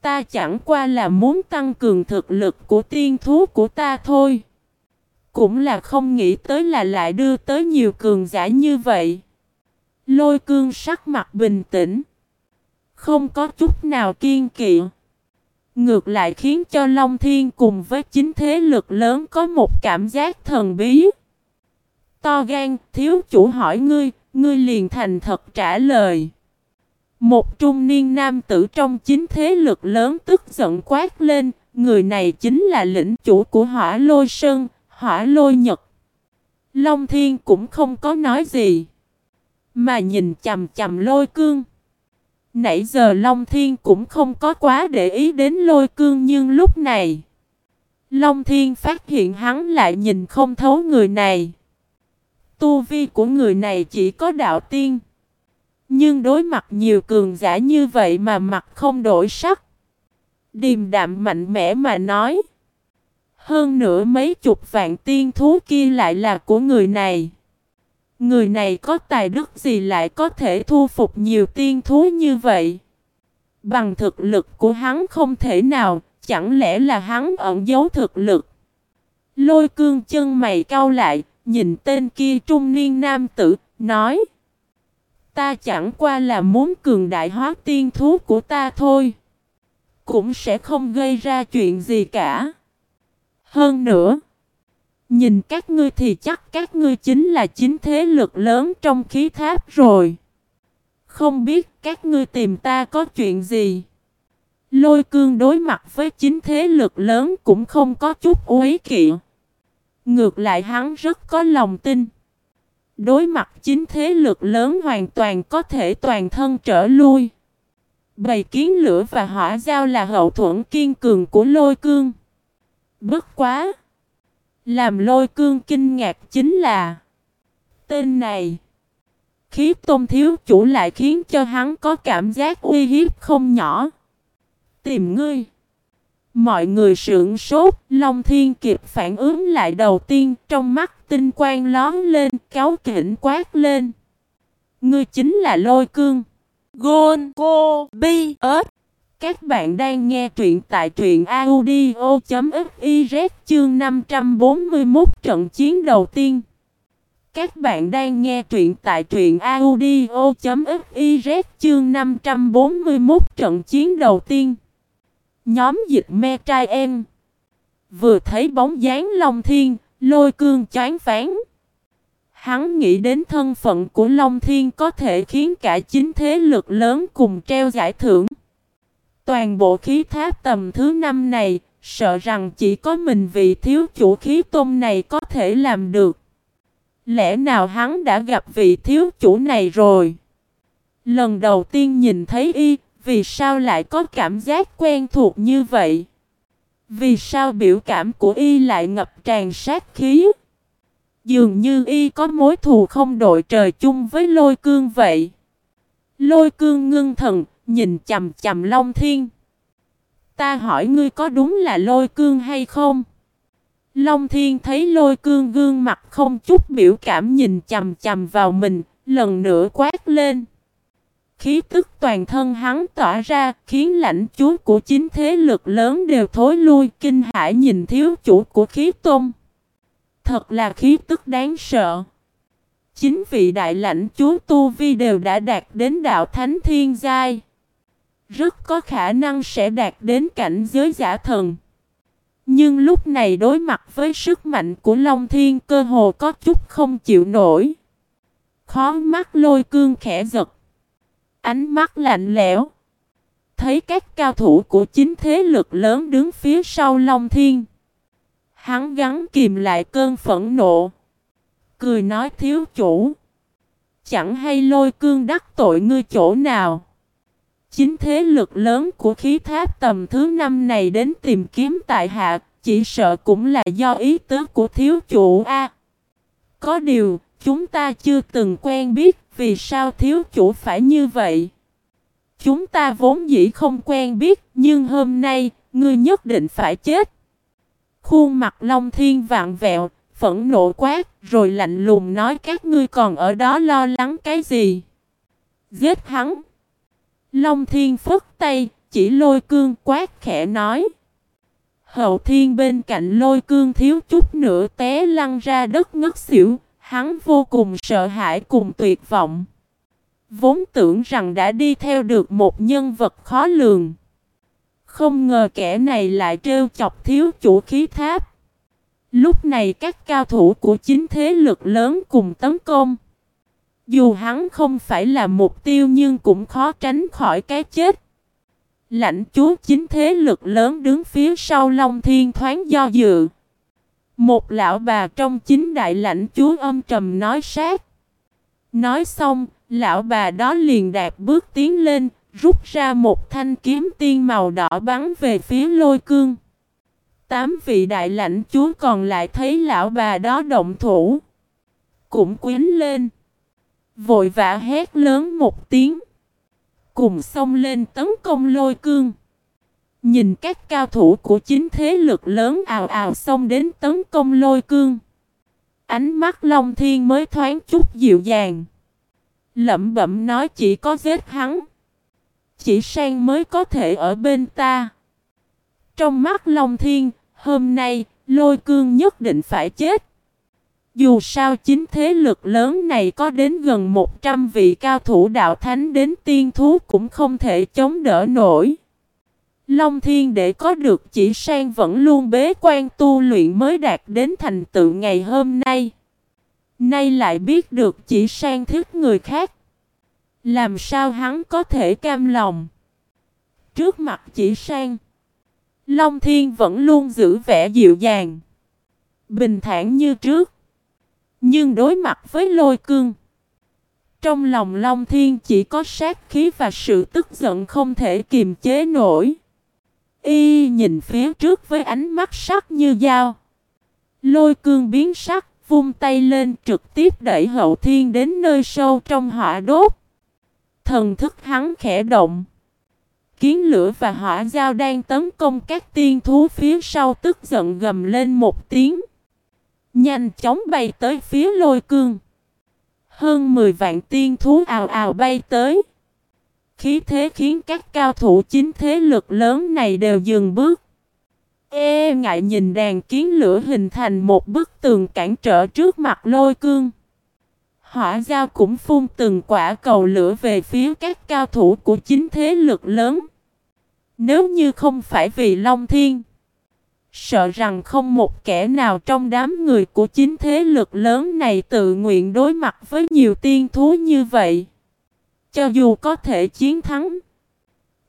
Ta chẳng qua là muốn tăng cường thực lực của tiên thú của ta thôi. Cũng là không nghĩ tới là lại đưa tới nhiều cường giả như vậy. Lôi cương sắc mặt bình tĩnh. Không có chút nào kiên kỵ. Ngược lại khiến cho Long Thiên cùng với chính thế lực lớn có một cảm giác thần bí. To gan, thiếu chủ hỏi ngươi, ngươi liền thành thật trả lời. Một trung niên nam tử trong chính thế lực lớn tức giận quát lên, người này chính là lĩnh chủ của hỏa lôi sơn, hỏa lôi nhật. Long Thiên cũng không có nói gì, mà nhìn chầm chầm lôi cương. Nãy giờ Long Thiên cũng không có quá để ý đến lôi cương nhưng lúc này, Long Thiên phát hiện hắn lại nhìn không thấu người này. Tu vi của người này chỉ có đạo tiên, Nhưng đối mặt nhiều cường giả như vậy mà mặt không đổi sắc. Điềm đạm mạnh mẽ mà nói, Hơn nữa mấy chục vạn tiên thú kia lại là của người này. Người này có tài đức gì lại có thể thu phục nhiều tiên thú như vậy? Bằng thực lực của hắn không thể nào, chẳng lẽ là hắn ẩn giấu thực lực? Lôi cương chân mày cau lại, nhìn tên kia trung niên nam tử, nói Ta chẳng qua là muốn cường đại hóa tiên thú của ta thôi. Cũng sẽ không gây ra chuyện gì cả. Hơn nữa Nhìn các ngươi thì chắc các ngươi chính là chính thế lực lớn trong khí tháp rồi. Không biết các ngươi tìm ta có chuyện gì. Lôi cương đối mặt với chính thế lực lớn cũng không có chút uế kỵ. Ngược lại hắn rất có lòng tin. Đối mặt chính thế lực lớn hoàn toàn có thể toàn thân trở lui. Bầy kiến lửa và hỏa giao là hậu thuẫn kiên cường của lôi cương. Bất quá! Làm lôi cương kinh ngạc chính là, Tên này, Khí tôn thiếu chủ lại khiến cho hắn có cảm giác uy hiếp không nhỏ. Tìm ngươi. Mọi người sưởng sốt, Long thiên kịp phản ứng lại đầu tiên, Trong mắt tinh quang lón lên Cáo kỉnh quát lên. Ngươi chính là lôi cương. Gôn, Cô, Bi ớt các bạn đang nghe truyện tại truyện audio.fiz chương 541 trận chiến đầu tiên. Các bạn đang nghe truyện tại truyện audio.fiz chương 541 trận chiến đầu tiên. Nhóm dịch me trai em. Vừa thấy bóng dáng Long Thiên, lôi cương chán phán. Hắn nghĩ đến thân phận của Long Thiên có thể khiến cả chính thế lực lớn cùng treo giải thưởng. Toàn bộ khí tháp tầm thứ năm này, sợ rằng chỉ có mình vị thiếu chủ khí tôn này có thể làm được. Lẽ nào hắn đã gặp vị thiếu chủ này rồi? Lần đầu tiên nhìn thấy y, vì sao lại có cảm giác quen thuộc như vậy? Vì sao biểu cảm của y lại ngập tràn sát khí? Dường như y có mối thù không đội trời chung với lôi cương vậy. Lôi cương ngưng thần, nhìn chầm chầm Long Thiên. Ta hỏi ngươi có đúng là lôi cương hay không? Long Thiên thấy lôi cương gương mặt không chút biểu cảm nhìn chầm chầm vào mình, lần nữa quát lên. Khí tức toàn thân hắn tỏa ra, khiến lãnh chúa của chính thế lực lớn đều thối lui, kinh hãi nhìn thiếu chủ của khí tôn. thật là khí tức đáng sợ. Chính vị đại lãnh chúa Tu Vi đều đã đạt đến đạo thánh thiên giai. Rất có khả năng sẽ đạt đến cảnh giới giả thần. Nhưng lúc này đối mặt với sức mạnh của Long Thiên cơ hồ có chút không chịu nổi. Khó mắt lôi cương khẽ giật. Ánh mắt lạnh lẽo. Thấy các cao thủ của chính thế lực lớn đứng phía sau Long Thiên. Hắn gắn kìm lại cơn phẫn nộ. Cười nói thiếu chủ. Chẳng hay lôi cương đắc tội ngươi chỗ nào. Chính thế lực lớn của khí tháp tầm thứ năm này đến tìm kiếm tại hạ, chỉ sợ cũng là do ý tứ của thiếu chủ A. có điều, chúng ta chưa từng quen biết vì sao thiếu chủ phải như vậy. Chúng ta vốn dĩ không quen biết, nhưng hôm nay, ngươi nhất định phải chết. Khuôn mặt Long Thiên vạn vẹo, phẫn nộ quát, rồi lạnh lùng nói các ngươi còn ở đó lo lắng cái gì. Giết hắn. Long Thiên phất tay, chỉ lôi cương quát khẽ nói. Hậu Thiên bên cạnh lôi cương thiếu chút nữa té lăn ra đất ngất xỉu, hắn vô cùng sợ hãi cùng tuyệt vọng. Vốn tưởng rằng đã đi theo được một nhân vật khó lường. Không ngờ kẻ này lại trêu chọc thiếu chủ khí tháp. Lúc này các cao thủ của chính thế lực lớn cùng tấn công. Dù hắn không phải là mục tiêu nhưng cũng khó tránh khỏi cái chết. Lãnh chúa chính thế lực lớn đứng phía sau Long Thiên thoáng do dự. Một lão bà trong chính đại lãnh chúa âm trầm nói sát. Nói xong, lão bà đó liền đạt bước tiến lên, rút ra một thanh kiếm tiên màu đỏ bắn về phía lôi cương. Tám vị đại lãnh chúa còn lại thấy lão bà đó động thủ. Cũng quyến lên. Vội vã hét lớn một tiếng. Cùng xông lên tấn công lôi cương. Nhìn các cao thủ của chính thế lực lớn ào ào xông đến tấn công lôi cương. Ánh mắt Long Thiên mới thoáng chút dịu dàng. Lẩm bẩm nói chỉ có vết hắn. Chỉ sang mới có thể ở bên ta. Trong mắt Long Thiên, hôm nay, lôi cương nhất định phải chết. Dù sao chính thế lực lớn này có đến gần 100 vị cao thủ đạo thánh đến tiên thú cũng không thể chống đỡ nổi. Long Thiên để có được chỉ sang vẫn luôn bế quan tu luyện mới đạt đến thành tựu ngày hôm nay. Nay lại biết được chỉ sang thích người khác. Làm sao hắn có thể cam lòng? Trước mặt chỉ sang. Long Thiên vẫn luôn giữ vẻ dịu dàng. Bình thản như trước. Nhưng đối mặt với lôi cương. Trong lòng Long Thiên chỉ có sát khí và sự tức giận không thể kiềm chế nổi. Y nhìn phía trước với ánh mắt sắc như dao. Lôi cương biến sắc, vung tay lên trực tiếp đẩy hậu thiên đến nơi sâu trong hỏa đốt. Thần thức hắn khẽ động. Kiến lửa và hỏa dao đang tấn công các tiên thú phía sau tức giận gầm lên một tiếng. Nhanh chóng bay tới phía lôi cương. Hơn 10 vạn tiên thú ào ào bay tới. Khí thế khiến các cao thủ chính thế lực lớn này đều dừng bước. Ê ngại nhìn đàn kiến lửa hình thành một bức tường cản trở trước mặt lôi cương. Hỏa giao cũng phun từng quả cầu lửa về phía các cao thủ của chính thế lực lớn. Nếu như không phải vì Long Thiên, sợ rằng không một kẻ nào trong đám người của chính thế lực lớn này tự nguyện đối mặt với nhiều tiên thú như vậy. Cho dù có thể chiến thắng,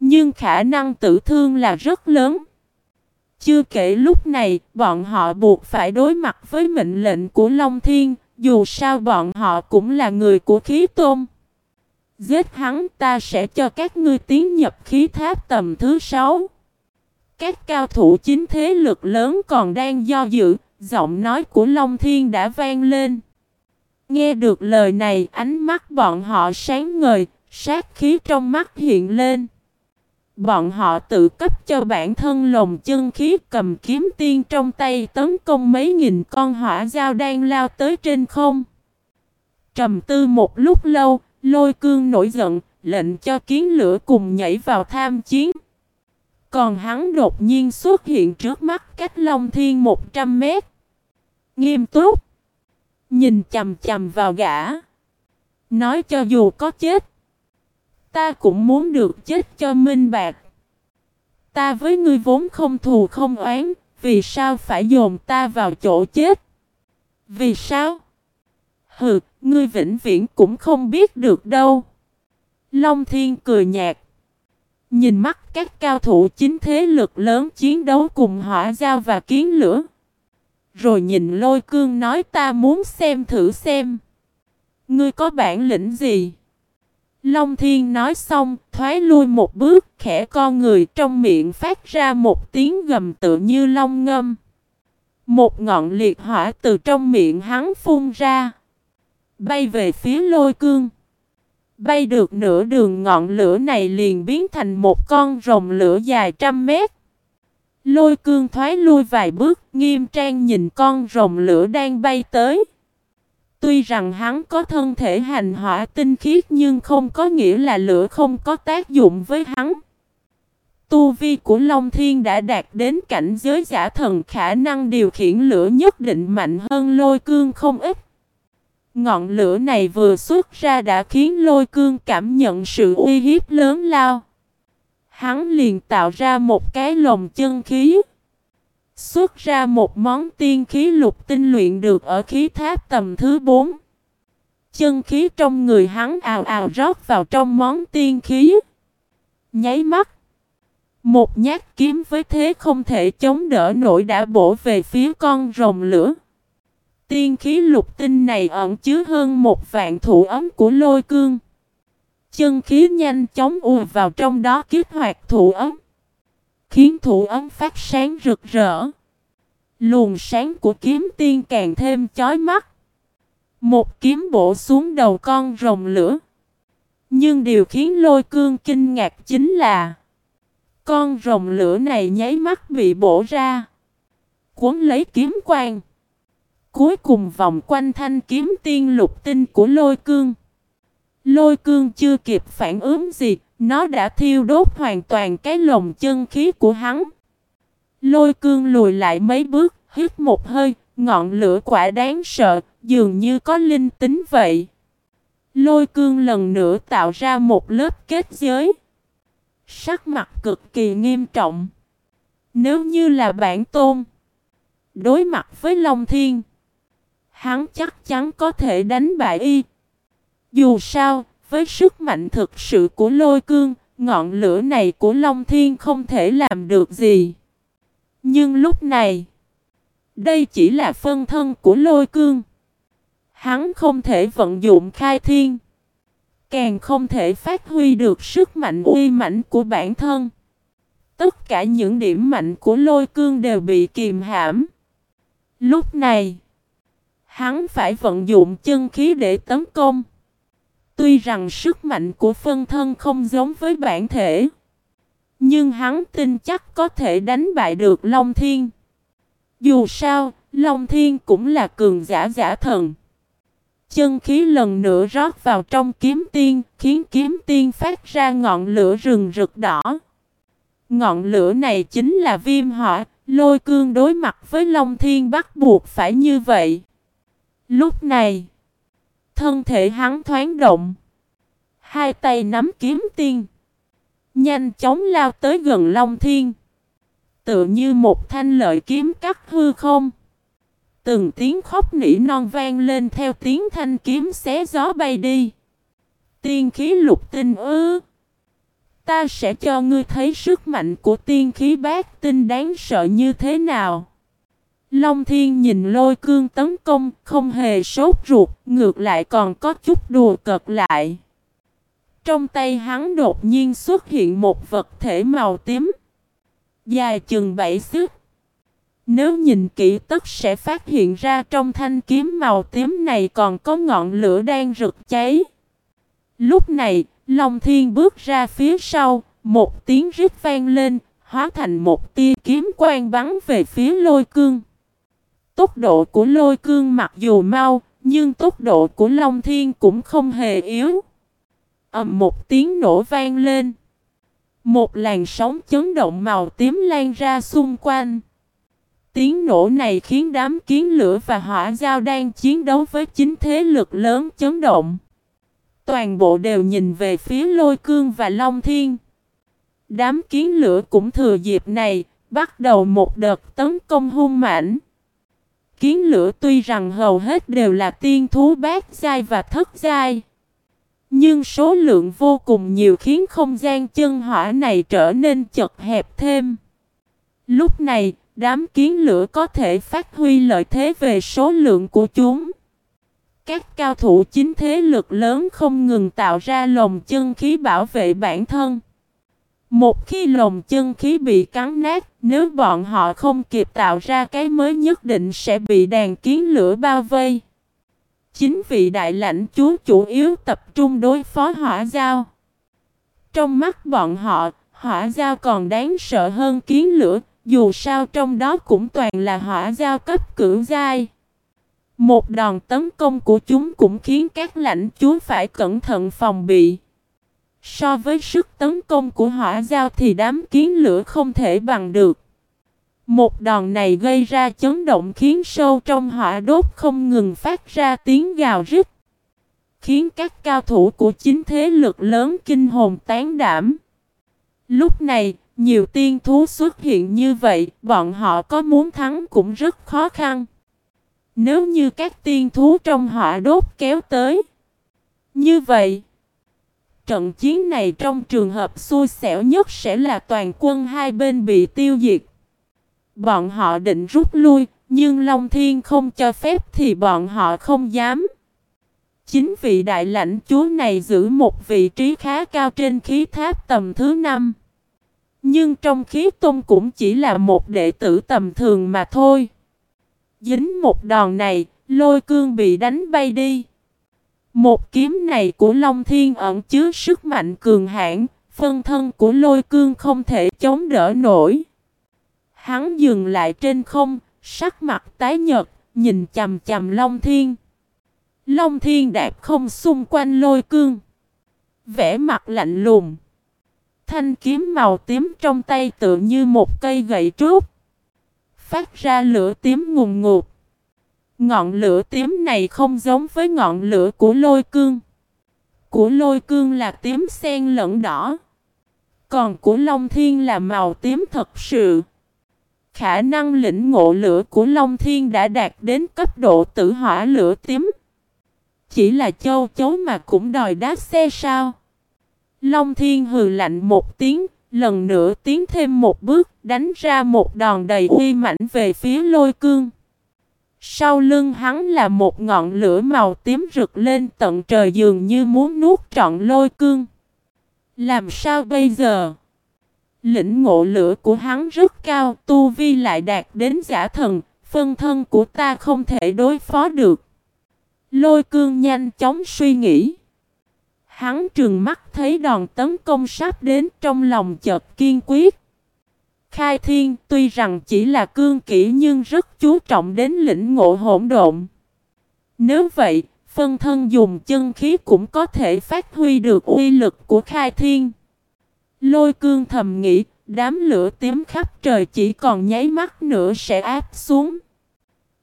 nhưng khả năng tử thương là rất lớn. Chưa kể lúc này, bọn họ buộc phải đối mặt với mệnh lệnh của Long Thiên, dù sao bọn họ cũng là người của khí tôn. Giết hắn ta sẽ cho các ngươi tiến nhập khí tháp tầm thứ sáu. Các cao thủ chính thế lực lớn còn đang do dự, giọng nói của Long Thiên đã vang lên. Nghe được lời này, ánh mắt bọn họ sáng ngời, sát khí trong mắt hiện lên. Bọn họ tự cấp cho bản thân lồng chân khí cầm kiếm tiên trong tay tấn công mấy nghìn con hỏa dao đang lao tới trên không. Trầm tư một lúc lâu, lôi cương nổi giận, lệnh cho kiến lửa cùng nhảy vào tham chiến. Còn hắn đột nhiên xuất hiện trước mắt cách Long Thiên 100 mét. nghiêm túc. Nhìn chầm chầm vào gã. Nói cho dù có chết. Ta cũng muốn được chết cho minh bạc. Ta với ngươi vốn không thù không oán. Vì sao phải dồn ta vào chỗ chết? Vì sao? Hừ, ngươi vĩnh viễn cũng không biết được đâu. Long Thiên cười nhạt. Nhìn mắt các cao thủ chính thế lực lớn chiến đấu cùng hỏa giao và kiến lửa. Rồi nhìn lôi cương nói ta muốn xem thử xem. Ngươi có bản lĩnh gì? Long Thiên nói xong, thoái lui một bước, khẽ con người trong miệng phát ra một tiếng gầm tự như long ngâm. Một ngọn liệt hỏa từ trong miệng hắn phun ra. Bay về phía lôi cương. Bay được nửa đường ngọn lửa này liền biến thành một con rồng lửa dài trăm mét. Lôi cương thoái lui vài bước, nghiêm trang nhìn con rồng lửa đang bay tới. Tuy rằng hắn có thân thể hành hỏa tinh khiết nhưng không có nghĩa là lửa không có tác dụng với hắn. Tu vi của Long Thiên đã đạt đến cảnh giới giả thần khả năng điều khiển lửa nhất định mạnh hơn lôi cương không ít. Ngọn lửa này vừa xuất ra đã khiến lôi cương cảm nhận sự uy hiếp lớn lao. Hắn liền tạo ra một cái lồng chân khí. Xuất ra một món tiên khí lục tinh luyện được ở khí tháp tầm thứ 4. Chân khí trong người hắn ào ào rót vào trong món tiên khí. Nháy mắt. Một nhát kiếm với thế không thể chống đỡ nổi đã bổ về phía con rồng lửa. Tiên khí lục tinh này ẩn chứa hơn một vạn thủ ấm của lôi cương. Chân khí nhanh chóng ùa vào trong đó kích hoạt thủ ấm. Khiến thủ ấm phát sáng rực rỡ. Luồng sáng của kiếm tiên càng thêm chói mắt. Một kiếm bổ xuống đầu con rồng lửa. Nhưng điều khiến lôi cương kinh ngạc chính là, Con rồng lửa này nháy mắt bị bổ ra Cuốn lấy kiếm quang Cuối cùng vòng quanh thanh kiếm tiên lục tinh của lôi cương. Lôi cương chưa kịp phản ứng gì, Nó đã thiêu đốt hoàn toàn cái lồng chân khí của hắn. Lôi cương lùi lại mấy bước, Hít một hơi, Ngọn lửa quả đáng sợ, Dường như có linh tính vậy. Lôi cương lần nữa tạo ra một lớp kết giới. Sắc mặt cực kỳ nghiêm trọng. Nếu như là bản tôn, Đối mặt với Long Thiên Hắn chắc chắn có thể đánh bại y. Dù sao, với sức mạnh thực sự của lôi cương, ngọn lửa này của Long Thiên không thể làm được gì. Nhưng lúc này, đây chỉ là phân thân của lôi cương. Hắn không thể vận dụng khai thiên. Càng không thể phát huy được sức mạnh uy mãnh của bản thân. Tất cả những điểm mạnh của lôi cương đều bị kìm hãm. Lúc này, Hắn phải vận dụng chân khí để tấn công. Tuy rằng sức mạnh của phân thân không giống với bản thể. Nhưng hắn tin chắc có thể đánh bại được Long Thiên. Dù sao, Long Thiên cũng là cường giả giả thần. Chân khí lần nữa rót vào trong kiếm tiên, khiến kiếm tiên phát ra ngọn lửa rừng rực đỏ. Ngọn lửa này chính là viêm hỏa, lôi cương đối mặt với Long Thiên bắt buộc phải như vậy. Lúc này, thân thể hắn thoáng động. Hai tay nắm kiếm tiên. Nhanh chóng lao tới gần Long Thiên. Tựa như một thanh lợi kiếm cắt hư không. Từng tiếng khóc nỉ non vang lên theo tiếng thanh kiếm xé gió bay đi. Tiên khí lục tinh ư. Ta sẽ cho ngươi thấy sức mạnh của tiên khí bát tinh đáng sợ như thế nào. Long Thiên nhìn lôi cương tấn công, không hề sốt ruột, ngược lại còn có chút đùa cợt lại. Trong tay hắn đột nhiên xuất hiện một vật thể màu tím, dài chừng bảy xước. Nếu nhìn kỹ tất sẽ phát hiện ra trong thanh kiếm màu tím này còn có ngọn lửa đang rực cháy. Lúc này, Long Thiên bước ra phía sau, một tiếng rít vang lên, hóa thành một tia kiếm quang bắn về phía lôi cương. Tốc độ của lôi cương mặc dù mau, nhưng tốc độ của Long Thiên cũng không hề yếu. ầm một tiếng nổ vang lên. Một làn sóng chấn động màu tím lan ra xung quanh. Tiếng nổ này khiến đám kiến lửa và hỏa giao đang chiến đấu với chính thế lực lớn chấn động. Toàn bộ đều nhìn về phía lôi cương và long thiên. Đám kiến lửa cũng thừa dịp này, bắt đầu một đợt tấn công hung mãnh. Kiến lửa tuy rằng hầu hết đều là tiên thú bát giai và thất giai. Nhưng số lượng vô cùng nhiều khiến không gian chân hỏa này trở nên chật hẹp thêm. Lúc này, đám kiến lửa có thể phát huy lợi thế về số lượng của chúng. Các cao thủ chính thế lực lớn không ngừng tạo ra lồng chân khí bảo vệ bản thân. Một khi lồng chân khí bị cắn nát, nếu bọn họ không kịp tạo ra cái mới nhất định sẽ bị đàn kiến lửa bao vây. Chính vị đại lãnh chúa chủ yếu tập trung đối phó hỏa giao. Trong mắt bọn họ, hỏa giao còn đáng sợ hơn kiến lửa, dù sao trong đó cũng toàn là hỏa giao cấp cửu giai. Một đòn tấn công của chúng cũng khiến các lãnh chúa phải cẩn thận phòng bị. So với sức tấn công của hỏa giao thì đám kiến lửa không thể bằng được. Một đòn này gây ra chấn động khiến sâu trong hỏa đốt không ngừng phát ra tiếng gào rít. Khiến các cao thủ của chính thế lực lớn kinh hồn tán đảm. Lúc này, nhiều tiên thú xuất hiện như vậy, bọn họ có muốn thắng cũng rất khó khăn. Nếu như các tiên thú trong hỏa đốt kéo tới. Như vậy, trận chiến này trong trường hợp xui xẻo nhất sẽ là toàn quân hai bên bị tiêu diệt. Bọn họ định rút lui, nhưng Long Thiên không cho phép thì bọn họ không dám. Chính vị đại lãnh chúa này giữ một vị trí khá cao trên khí tháp tầm thứ năm. Nhưng trong khí tôn cũng chỉ là một đệ tử tầm thường mà thôi. Dính một đòn này, lôi cương bị đánh bay đi. Một kiếm này của Long Thiên ẩn chứa sức mạnh cường hãn, phân thân của lôi cương không thể chống đỡ nổi. Hắn dừng lại trên không, sắc mặt tái nhợt, nhìn chầm chầm Long Thiên. Long Thiên đạp không xung quanh lôi cương. Vẽ mặt lạnh lùng. Thanh kiếm màu tím trong tay tựa như một cây gậy trúc. Phát ra lửa tím ngùng ngụt. Ngọn lửa tím này không giống với ngọn lửa của lôi cương. Của lôi cương là tím xen lẫn đỏ. Còn của Long Thiên là màu tím thật sự. Khả năng lĩnh ngộ lửa của Long Thiên đã đạt đến cấp độ tử hỏa lửa tím. Chỉ là châu chấu mà cũng đòi đá xe sao. Long Thiên hừ lạnh một tiếng, lần nữa tiến thêm một bước, đánh ra một đòn đầy uy mãnh về phía lôi cương. Sau lưng hắn là một ngọn lửa màu tím rực lên tận trời dường như muốn nuốt trọn lôi cương. Làm sao bây giờ? Lĩnh ngộ lửa của hắn rất cao, tu vi lại đạt đến giả thần, phân thân của ta không thể đối phó được. Lôi cương nhanh chóng suy nghĩ. Hắn trừng mắt thấy đòn tấn công sắp đến trong lòng chợt kiên quyết. Khai thiên tuy rằng chỉ là cương kỹ nhưng rất chú trọng đến lĩnh ngộ hỗn độn. Nếu vậy, phân thân dùng chân khí cũng có thể phát huy được uy lực của khai thiên. Lôi cương thầm nghĩ, đám lửa tím khắp trời chỉ còn nháy mắt nữa sẽ áp xuống.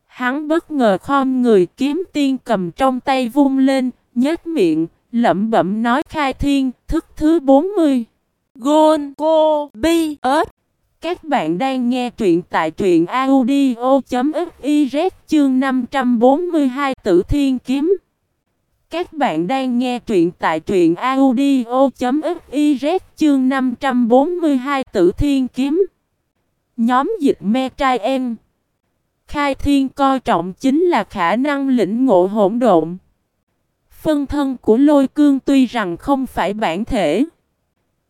Hắn bất ngờ khom người kiếm tiên cầm trong tay vung lên, nhếch miệng, lẩm bẩm nói khai thiên, thức thứ 40. Gôn, cô, bi, ớt. Các bạn đang nghe truyện tại truyện audio.fiz chương 542 tử thiên kiếm. Các bạn đang nghe truyện tại truyện audio.fiz chương 542 tử thiên kiếm. Nhóm dịch me trai em. Khai thiên coi trọng chính là khả năng lĩnh ngộ hỗn độn. Phân thân của lôi cương tuy rằng không phải bản thể.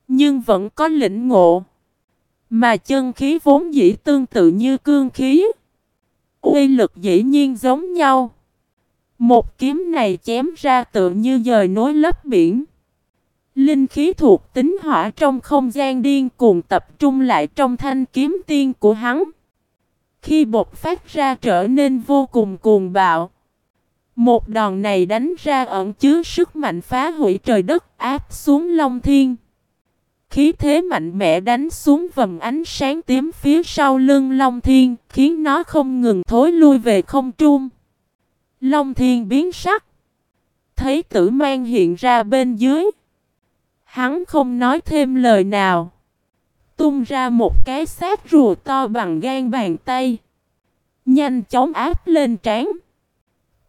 Nhưng vẫn có lĩnh ngộ. Mà chân khí vốn dĩ tương tự như cương khí. Uy lực dĩ nhiên giống nhau. Một kiếm này chém ra tự như dời nối lấp biển. Linh khí thuộc tính hỏa trong không gian điên cuồng tập trung lại trong thanh kiếm tiên của hắn. Khi bột phát ra trở nên vô cùng cuồng bạo. Một đòn này đánh ra ẩn chứa sức mạnh phá hủy trời đất áp xuống Long Thiên khí thế mạnh mẽ đánh xuống vầng ánh sáng tím phía sau lưng Long Thiên, khiến nó không ngừng thối lui về không trung. Long Thiên biến sắc. Thấy tử mang hiện ra bên dưới. Hắn không nói thêm lời nào. Tung ra một cái xác rùa to bằng gan bàn tay. Nhanh chóng áp lên trán.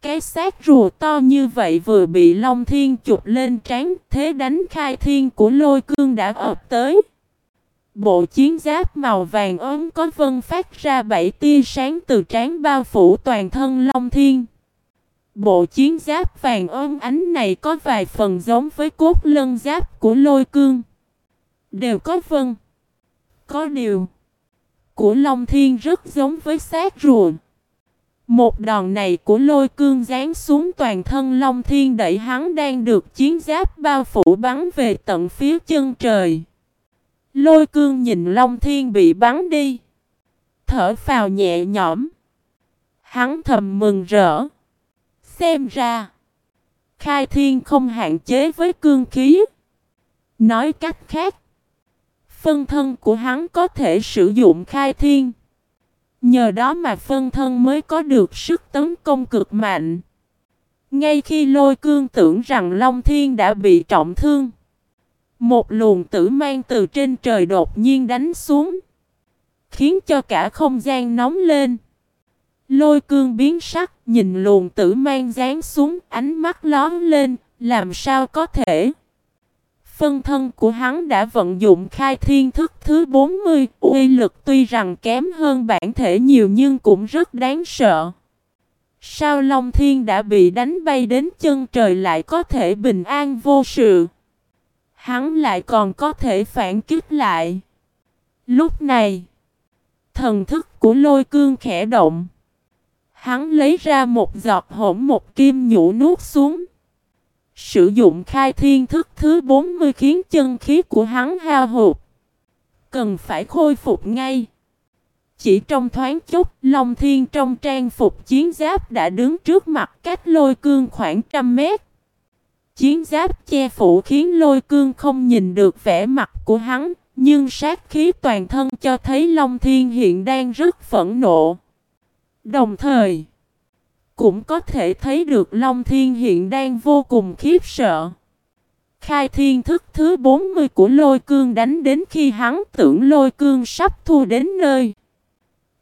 Cái xác rùa to như vậy vừa bị Long Thiên chụp lên trán, thế đánh khai thiên của lôi cương đã ập tới. Bộ chiến giáp màu vàng ốm có vân phát ra bảy tia sáng từ trán bao phủ toàn thân Long Thiên. Bộ chiến giáp vàng ốm ánh này có vài phần giống với cốt lân giáp của lôi cương. Đều có vân. Có điều. Của Long Thiên rất giống với xác rùa. Một đòn này của lôi cương giáng xuống toàn thân Long Thiên đẩy hắn đang được chiến giáp bao phủ bắn về tận phía chân trời. Lôi cương nhìn Long Thiên bị bắn đi. Thở phào nhẹ nhõm. Hắn thầm mừng rỡ. Xem ra. Khai thiên không hạn chế với cương khí. Nói cách khác. Phân thân của hắn có thể sử dụng khai thiên. Nhờ đó mà phân thân mới có được sức tấn công cực mạnh. Ngay khi lôi cương tưởng rằng Long Thiên đã bị trọng thương. Một luồng tử mang từ trên trời đột nhiên đánh xuống. Khiến cho cả không gian nóng lên. Lôi cương biến sắc, nhìn luồng tử mang dán xuống, ánh mắt lón lên, làm sao có thể. Phân thân của hắn đã vận dụng khai thiên thức thứ 40, uy lực tuy rằng kém hơn bản thể nhiều nhưng cũng rất đáng sợ. Sao Long Thiên đã bị đánh bay đến chân trời lại có thể bình an vô sự? Hắn lại còn có thể phản kích lại. Lúc này, thần thức của lôi cương khẽ động. Hắn lấy ra một giọt hỗn một kim nhũ nuốt xuống. Sử dụng khai thiên thức thứ 40 khiến chân khí của hắn hao hụt. Cần phải khôi phục ngay. Chỉ trong thoáng chốc, Long Thiên trong trang phục chiến giáp đã đứng trước mặt cách lôi cương khoảng trăm mét. Chiến giáp che phủ khiến lôi cương không nhìn được vẻ mặt của hắn, nhưng sát khí toàn thân cho thấy Long Thiên hiện đang rất phẫn nộ. Đồng thời, cũng có thể thấy được Long Thiên hiện đang vô cùng khiếp sợ. Khai thiên thức thứ 40 của lôi cương đánh đến khi hắn tưởng lôi cương sắp thua đến nơi.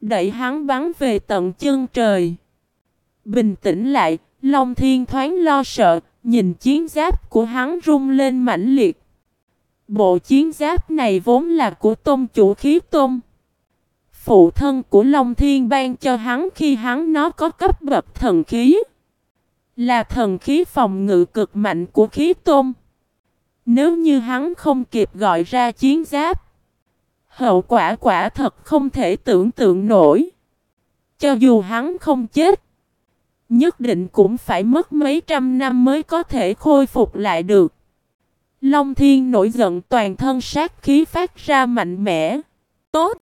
Đẩy hắn bắn về tận chân trời. Bình tĩnh lại, Long Thiên thoáng lo sợ, nhìn chiến giáp của hắn rung lên mãnh liệt. Bộ chiến giáp này vốn là của tôn chủ khí tôn phụ thân của Long Thiên ban cho hắn khi hắn nó có cấp bậc thần khí. Là thần khí phòng ngự cực mạnh của khí tôn. Nếu như hắn không kịp gọi ra chiến giáp, hậu quả quả thật không thể tưởng tượng nổi. Cho dù hắn không chết, nhất định cũng phải mất mấy trăm năm mới có thể khôi phục lại được. Long Thiên nổi giận toàn thân sát khí phát ra mạnh mẽ. Tốt!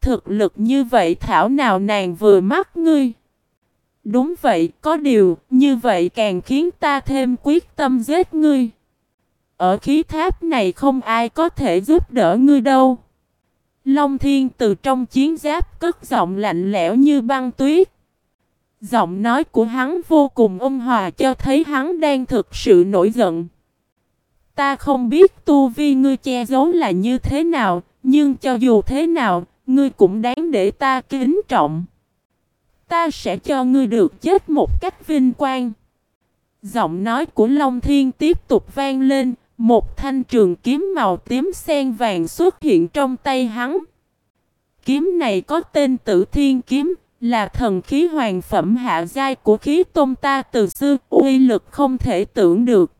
Thực lực như vậy thảo nào nàng vừa mắt ngươi. Đúng vậy, có điều, như vậy càng khiến ta thêm quyết tâm giết ngươi. Ở khí tháp này không ai có thể giúp đỡ ngươi đâu. Long thiên từ trong chiến giáp cất giọng lạnh lẽo như băng tuyết. Giọng nói của hắn vô cùng ôn hòa cho thấy hắn đang thực sự nổi giận. Ta không biết tu vi ngươi che giấu là như thế nào, nhưng cho dù thế nào, Ngươi cũng đáng để ta kính trọng. Ta sẽ cho ngươi được chết một cách vinh quang. Giọng nói của Long Thiên tiếp tục vang lên, một thanh trường kiếm màu tím sen vàng xuất hiện trong tay hắn. Kiếm này có tên Tử Thiên Kiếm, là thần khí hoàng phẩm hạ giai của khí tôn ta từ xưa, uy lực không thể tưởng được.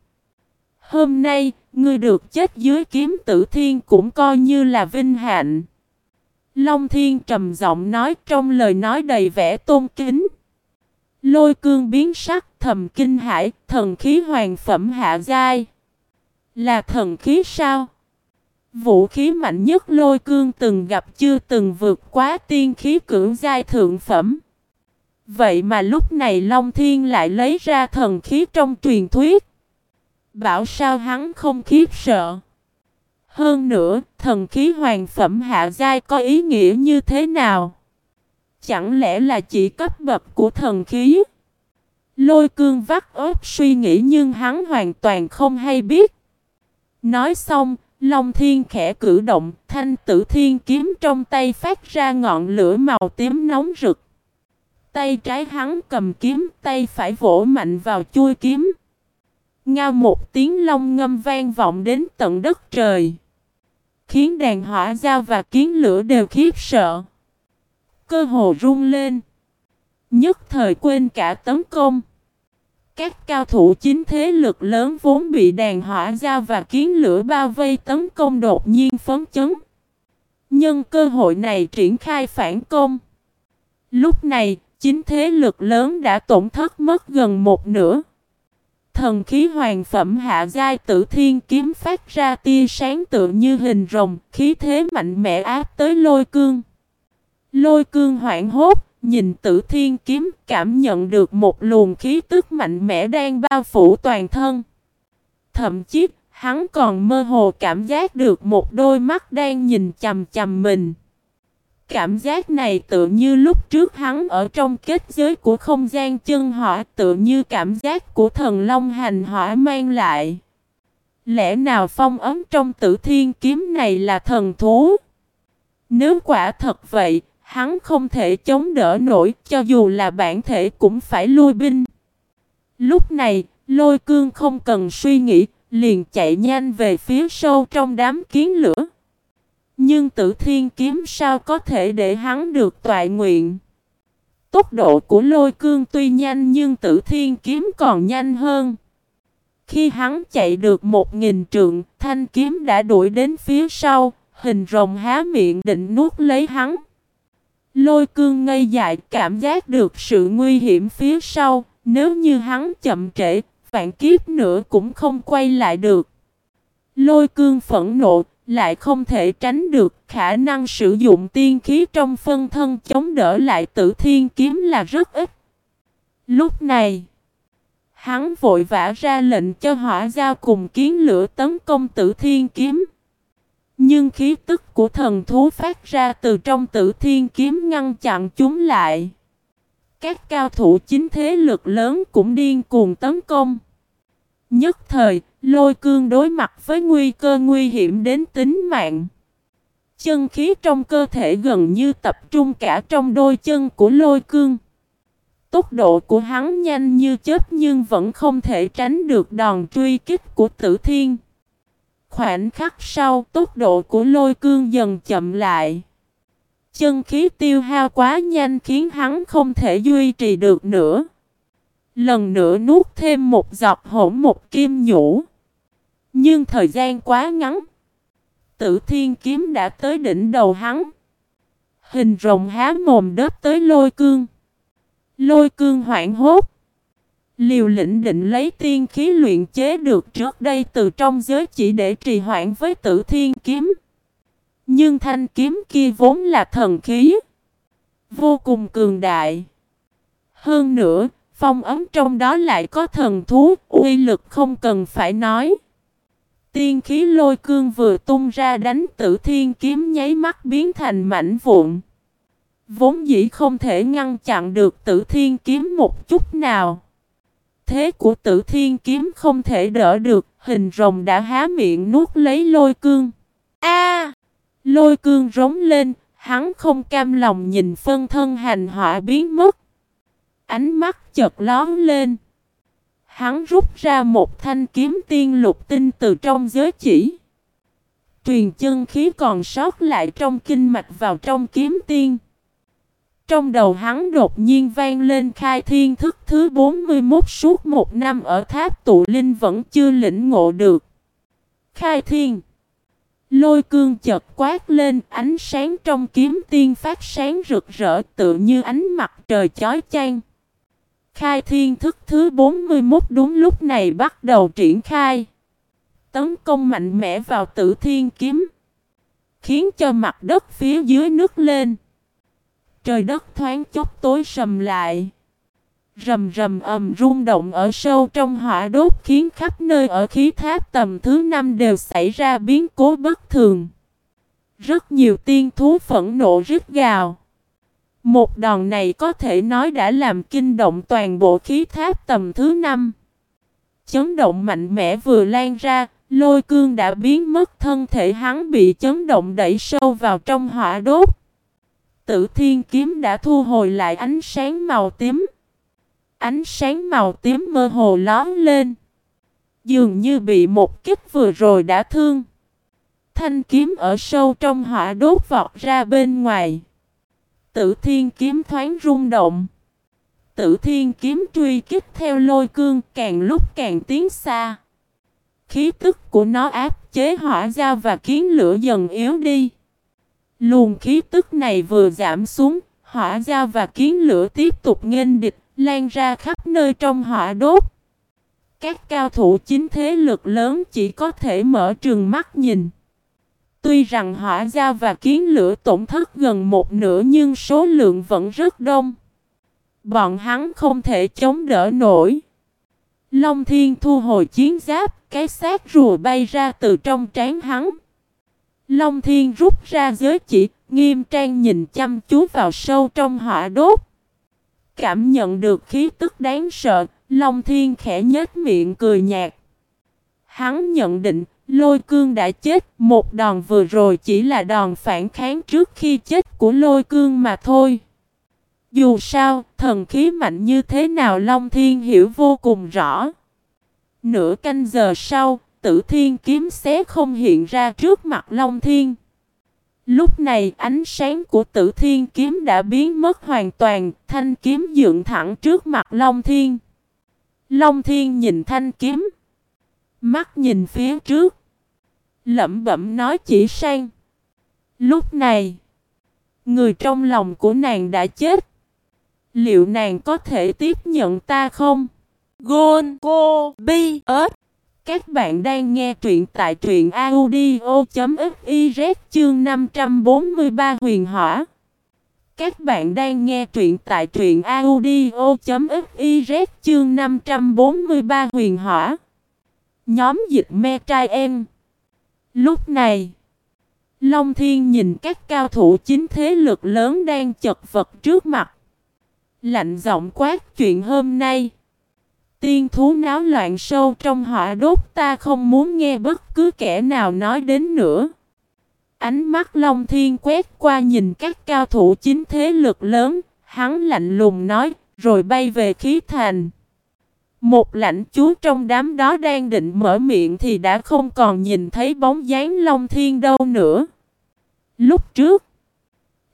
Hôm nay, ngươi được chết dưới kiếm Tử Thiên cũng coi như là vinh hạnh. Long Thiên trầm giọng nói trong lời nói đầy vẻ tôn kính. Lôi cương biến sắc thầm kinh hải, thần khí hoàng phẩm hạ giai. Là thần khí sao? Vũ khí mạnh nhất lôi cương từng gặp chưa từng vượt quá tiên khí cưỡng giai thượng phẩm. Vậy mà lúc này Long Thiên lại lấy ra thần khí trong truyền thuyết. Bảo sao hắn không khiếp sợ. Hơn nữa, thần khí hoàng phẩm hạ giai có ý nghĩa như thế nào? Chẳng lẽ là chỉ cấp bậc của thần khí? Lôi cương vắt ớt suy nghĩ nhưng hắn hoàn toàn không hay biết. Nói xong, Long Thiên khẽ cử động, thanh tử thiên kiếm trong tay phát ra ngọn lửa màu tím nóng rực. Tay trái hắn cầm kiếm, tay phải vỗ mạnh vào chui kiếm. Ngao một tiếng long ngâm vang vọng đến tận đất trời. Khiến đàn hỏa giao và kiến lửa đều khiếp sợ. Cơ hồ rung lên. Nhất thời quên cả tấn công. Các cao thủ chính thế lực lớn vốn bị đàn hỏa giao và kiến lửa bao vây tấn công đột nhiên phấn chấn. Nhân cơ hội này triển khai phản công. Lúc này, chính thế lực lớn đã tổn thất mất gần một nửa. Thần khí hoàng phẩm hạ giai tử thiên kiếm phát ra tia sáng tựa như hình rồng, khí thế mạnh mẽ áp tới lôi cương. Lôi cương hoảng hốt, nhìn tử thiên kiếm, cảm nhận được một luồng khí tức mạnh mẽ đang bao phủ toàn thân. Thậm chí, hắn còn mơ hồ cảm giác được một đôi mắt đang nhìn chầm chầm mình. Cảm giác này tự như lúc trước hắn ở trong kết giới của không gian chân hỏa tự như cảm giác của thần long hành hỏa mang lại. Lẽ nào phong ấm trong tử thiên kiếm này là thần thú? Nếu quả thật vậy, hắn không thể chống đỡ nổi cho dù là bản thể cũng phải lui binh. Lúc này, lôi cương không cần suy nghĩ, liền chạy nhanh về phía sâu trong đám kiến lửa. Nhưng tử thiên kiếm sao có thể để hắn được tọa nguyện. Tốc độ của lôi cương tuy nhanh nhưng tử thiên kiếm còn nhanh hơn. Khi hắn chạy được một nghìn trượng, thanh kiếm đã đuổi đến phía sau, hình rồng há miệng định nuốt lấy hắn. Lôi cương ngây dại cảm giác được sự nguy hiểm phía sau, nếu như hắn chậm trễ, vạn kiếp nữa cũng không quay lại được. Lôi cương phẫn nộ, lại không thể tránh được khả năng sử dụng tiên khí trong phân thân chống đỡ lại tử thiên kiếm là rất ít. Lúc này, hắn vội vã ra lệnh cho hỏa giao cùng kiến lửa tấn công tử thiên kiếm. Nhưng khí tức của thần thú phát ra từ trong tử thiên kiếm ngăn chặn chúng lại. Các cao thủ chính thế lực lớn cũng điên cuồng tấn công. Nhất thời, lôi cương đối mặt với nguy cơ nguy hiểm đến tính mạng. Chân khí trong cơ thể gần như tập trung cả trong đôi chân của lôi cương. Tốc độ của hắn nhanh như chớp nhưng vẫn không thể tránh được đòn truy kích của tử thiên. Khoảnh khắc sau, tốc độ của lôi cương dần chậm lại. Chân khí tiêu hao quá nhanh khiến hắn không thể duy trì được nữa. Lần nữa nuốt thêm một giọt hỗn một kim nhũ. Nhưng thời gian quá ngắn. Tử thiên kiếm đã tới đỉnh đầu hắn. Hình rồng há mồm đớp tới lôi cương. Lôi cương hoảng hốt. Liều lĩnh định lấy tiên khí luyện chế được trước đây từ trong giới chỉ để trì hoãn với tử thiên kiếm. Nhưng thanh kiếm kia vốn là thần khí. Vô cùng cường đại. Hơn nữa, phong ấm trong đó lại có thần thú, uy lực không cần phải nói. Tiên khí lôi cương vừa tung ra đánh tử thiên kiếm nháy mắt biến thành mảnh vụn. Vốn dĩ không thể ngăn chặn được tử thiên kiếm một chút nào thế của tử thiên kiếm không thể đỡ được, hình rồng đã há miệng nuốt lấy lôi cương. A! lôi cương rống lên, hắn không cam lòng nhìn phân thân hành họa biến mất. Ánh mắt chợt lón lên. Hắn rút ra một thanh kiếm tiên lục tinh từ trong giới chỉ. Truyền chân khí còn sót lại trong kinh mạch vào trong kiếm tiên. Trong đầu hắn đột nhiên vang lên khai thiên thức thứ 41 suốt một năm ở tháp tụ linh vẫn chưa lĩnh ngộ được. Khai thiên Lôi cương chợt quát lên, ánh sáng trong kiếm tiên phát sáng rực rỡ tự như ánh mặt trời chói chang. Khai thiên thức thứ 41 đúng lúc này bắt đầu triển khai. Tấn công mạnh mẽ vào tử thiên kiếm. Khiến cho mặt đất phía dưới nước lên. Trời đất thoáng chốc tối sầm lại. Rầm rầm ầm rung động ở sâu trong hỏa đốt khiến khắp nơi ở khí tháp tầm thứ năm đều xảy ra biến cố bất thường. Rất nhiều tiên thú phẫn nộ rít gào. Một đòn này có thể nói đã làm kinh động toàn bộ khí tháp tầm thứ năm. Chấn động mạnh mẽ vừa lan ra, lôi cương đã biến mất thân thể hắn bị chấn động đẩy sâu vào trong hỏa đốt. Tử thiên kiếm đã thu hồi lại ánh sáng màu tím. Ánh sáng màu tím mơ hồ lón lên. Dường như bị một kích vừa rồi đã thương. Thanh kiếm ở sâu trong hỏa đốt vọt ra bên ngoài. Tử thiên kiếm thoáng rung động. Tử thiên kiếm truy kích theo lôi cương càng lúc càng tiến xa. Khí tức của nó áp chế hỏa giao và kiến lửa dần yếu đi. Luồng khí tức này vừa giảm xuống, hỏa giao và kiến lửa tiếp tục nghênh địch, lan ra khắp nơi trong hỏa đốt. Các cao thủ chính thế lực lớn chỉ có thể mở trường mắt nhìn. Tuy rằng hỏa giao và kiến lửa tổn thất gần một nửa nhưng số lượng vẫn rất đông. Bọn hắn không thể chống đỡ nổi. Long thiên thu hồi chiến giáp, cái xác rùa bay ra từ trong trán hắn. Long thiên rút ra giới chỉ, nghiêm trang nhìn chăm chú vào sâu trong hỏa đốt. Cảm nhận được khí tức đáng sợ, Long thiên khẽ nhếch miệng cười nhạt. Hắn nhận định Lôi cương đã chết, một đòn vừa rồi chỉ là đòn phản kháng trước khi chết của lôi cương mà thôi. Dù sao, thần khí mạnh như thế nào Long Thiên hiểu vô cùng rõ. Nửa canh giờ sau, tử thiên kiếm xé không hiện ra trước mặt Long Thiên. Lúc này ánh sáng của tử thiên kiếm đã biến mất hoàn toàn, thanh kiếm dựng thẳng trước mặt Long Thiên. Long Thiên nhìn thanh kiếm, mắt nhìn phía trước. Lẩm bẩm nói chỉ sang. Lúc này, người trong lòng của nàng đã chết. Liệu nàng có thể tiếp nhận ta không? Gôn Cô Bi ớt Các bạn đang nghe truyện tại truyện audio.fiz chương 543 huyền hỏa. Các bạn đang nghe truyện tại truyện audio.fiz chương 543 huyền hỏa. Nhóm dịch me trai em. Lúc này, Long Thiên nhìn các cao thủ chính thế lực lớn đang chật vật trước mặt. Lạnh giọng quát chuyện hôm nay. Tiên thú náo loạn sâu trong hỏa đốt ta không muốn nghe bất cứ kẻ nào nói đến nữa. Ánh mắt Long Thiên quét qua nhìn các cao thủ chính thế lực lớn, hắn lạnh lùng nói, rồi bay về khí thành. Một lãnh chúa trong đám đó đang định mở miệng thì đã không còn nhìn thấy bóng dáng Long Thiên đâu nữa. Lúc trước,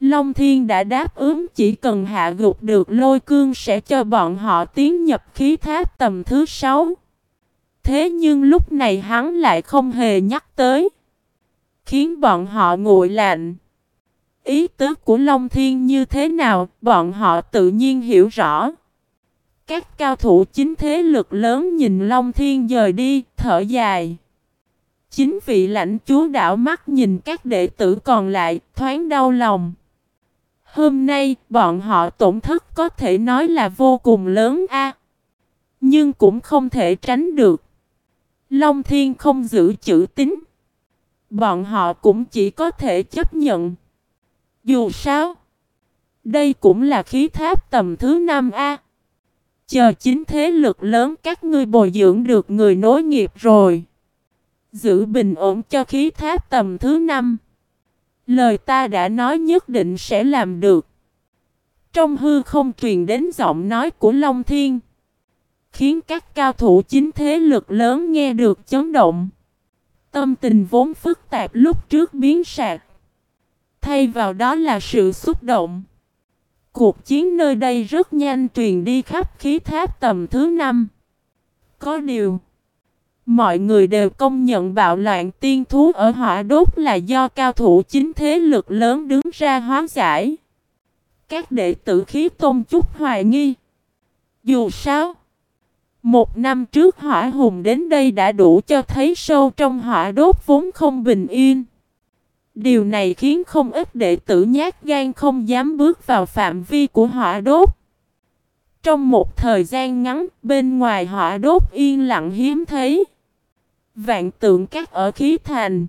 Long Thiên đã đáp ứng chỉ cần hạ gục được lôi cương sẽ cho bọn họ tiến nhập khí tháp tầm thứ sáu. Thế nhưng lúc này hắn lại không hề nhắc tới. Khiến bọn họ nguội lạnh. Ý tứ của Long Thiên như thế nào, bọn họ tự nhiên hiểu rõ. Các cao thủ chính thế lực lớn nhìn Long Thiên rời đi, thở dài. Chính vị lãnh chúa đảo mắt nhìn các đệ tử còn lại, thoáng đau lòng. Hôm nay, bọn họ tổn thất có thể nói là vô cùng lớn a Nhưng cũng không thể tránh được. Long Thiên không giữ chữ tín. Bọn họ cũng chỉ có thể chấp nhận. Dù sao, đây cũng là khí tháp tầm thứ 5A. Chờ chính thế lực lớn các ngươi bồi dưỡng được người nối nghiệp rồi. Giữ bình ổn cho khí tháp tầm thứ năm. Lời ta đã nói nhất định sẽ làm được. Trong hư không truyền đến giọng nói của Long Thiên. Khiến các cao thủ chính thế lực lớn nghe được chấn động. Tâm tình vốn phức tạp lúc trước biến sạc. Thay vào đó là sự xúc động. Cuộc chiến nơi đây rất nhanh truyền đi khắp khí tháp tầm thứ năm. Có điều, mọi người đều công nhận bạo loạn tiên thú ở hỏa đốt là do cao thủ chính thế lực lớn đứng ra hóa giải. Các đệ tử khí tôn chút hoài nghi. Dù sao, một năm trước hỏa hùng đến đây đã đủ cho thấy sâu trong hỏa đốt vốn không bình yên. Điều này khiến không ít đệ tử nhát gan không dám bước vào phạm vi của hỏa đốt. Trong một thời gian ngắn, bên ngoài hỏa đốt yên lặng hiếm thấy. Vạn tượng các ở khí thành.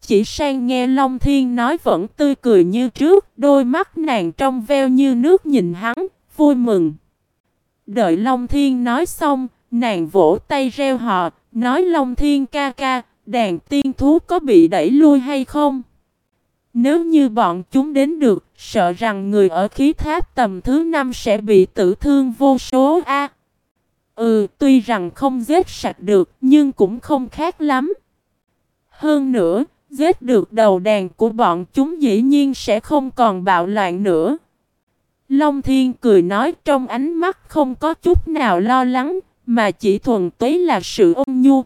Chỉ sang nghe Long Thiên nói vẫn tươi cười như trước, đôi mắt nàng trong veo như nước nhìn hắn, vui mừng. Đợi Long Thiên nói xong, nàng vỗ tay reo họ, nói Long Thiên ca ca, đàn tiên thú có bị đẩy lui hay không? Nếu như bọn chúng đến được, sợ rằng người ở khí tháp tầm thứ năm sẽ bị tử thương vô số a. ừ, tuy rằng không giết sạch được, nhưng cũng không khác lắm. Hơn nữa, giết được đầu đàn của bọn chúng dĩ nhiên sẽ không còn bạo loạn nữa. Long Thiên cười nói trong ánh mắt không có chút nào lo lắng, mà chỉ thuần túy là sự ôn nhu.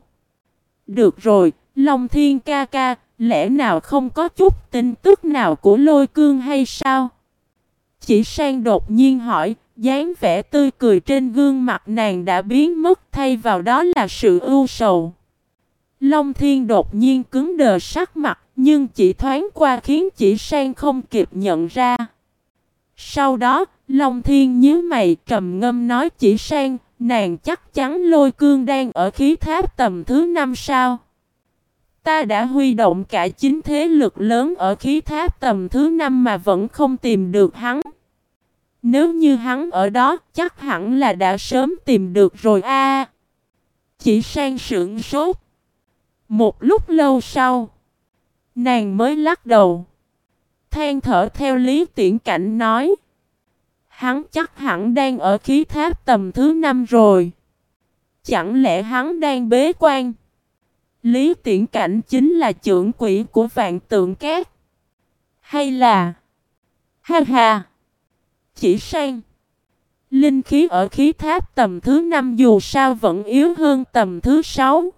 Được rồi, Long Thiên ca ca, lẽ nào không có chút tin tức nào của lôi cương hay sao? Chỉ sang đột nhiên hỏi, dáng vẻ tươi cười trên gương mặt nàng đã biến mất thay vào đó là sự ưu sầu. Long Thiên đột nhiên cứng đờ sắc mặt, nhưng chỉ thoáng qua khiến chỉ sang không kịp nhận ra. Sau đó, Long Thiên nhíu mày trầm ngâm nói chỉ sang, nàng chắc chắn lôi cương đang ở khí tháp tầm thứ năm sao. Ta đã huy động cả chính thế lực lớn ở khí tháp tầm thứ năm mà vẫn không tìm được hắn. Nếu như hắn ở đó, chắc hẳn là đã sớm tìm được rồi a. chỉ sang sưởng sốt. Một lúc lâu sau, nàng mới lắc đầu. Than thở theo lý tiễn cảnh nói. Hắn chắc hẳn đang ở khí tháp tầm thứ năm rồi. Chẳng lẽ hắn đang bế quan? Lý tiễn cảnh chính là trưởng quỷ của vạn tượng cát. Hay là... Ha ha! Chỉ sang... Linh khí ở khí tháp tầm thứ năm dù sao vẫn yếu hơn tầm thứ sáu.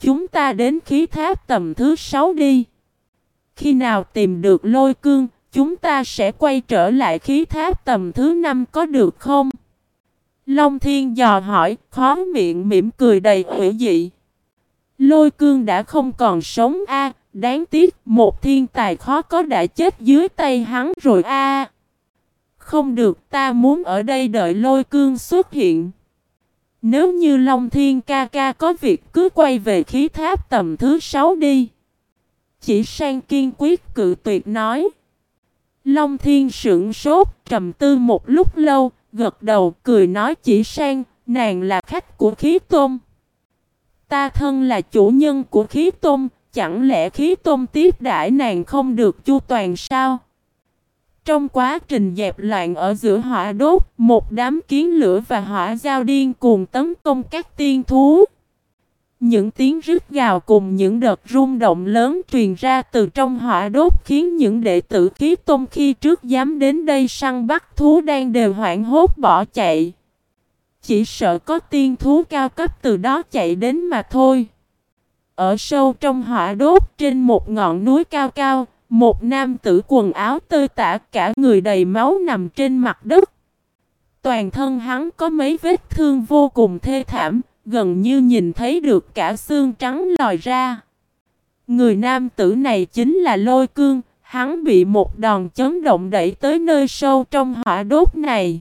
Chúng ta đến khí tháp tầm thứ sáu đi. Khi nào tìm được lôi cương, chúng ta sẽ quay trở lại khí tháp tầm thứ năm có được không? Long Thiên dò hỏi, khó miệng mỉm cười đầy hữu dị. Lôi cương đã không còn sống a đáng tiếc một thiên tài khó có đã chết dưới tay hắn rồi a Không được ta muốn ở đây đợi lôi cương xuất hiện. Nếu như Long Thiên ca ca có việc cứ quay về khí tháp tầm thứ sáu đi. Chỉ sang kiên quyết cự tuyệt nói. Long Thiên sững sốt, trầm tư một lúc lâu, gật đầu cười nói chỉ sang, nàng là khách của khí Tôm, Ta thân là chủ nhân của khí Tôm, chẳng lẽ khí Tôm tiếp đãi nàng không được chu toàn sao? Trong quá trình dẹp loạn ở giữa hỏa đốt, một đám kiến lửa và hỏa giao điên cuồng tấn công các tiên thú. Những tiếng rít gào cùng những đợt rung động lớn truyền ra từ trong hỏa đốt khiến những đệ tử khí tôn khi trước dám đến đây săn bắt thú đang đều hoảng hốt bỏ chạy. Chỉ sợ có tiên thú cao cấp từ đó chạy đến mà thôi. Ở sâu trong hỏa đốt trên một ngọn núi cao cao, một nam tử quần áo tơi tả cả người đầy máu nằm trên mặt đất. Toàn thân hắn có mấy vết thương vô cùng thê thảm, gần như nhìn thấy được cả xương trắng lòi ra. Người nam tử này chính là Lôi Cương, hắn bị một đòn chấn động đẩy tới nơi sâu trong hỏa đốt này.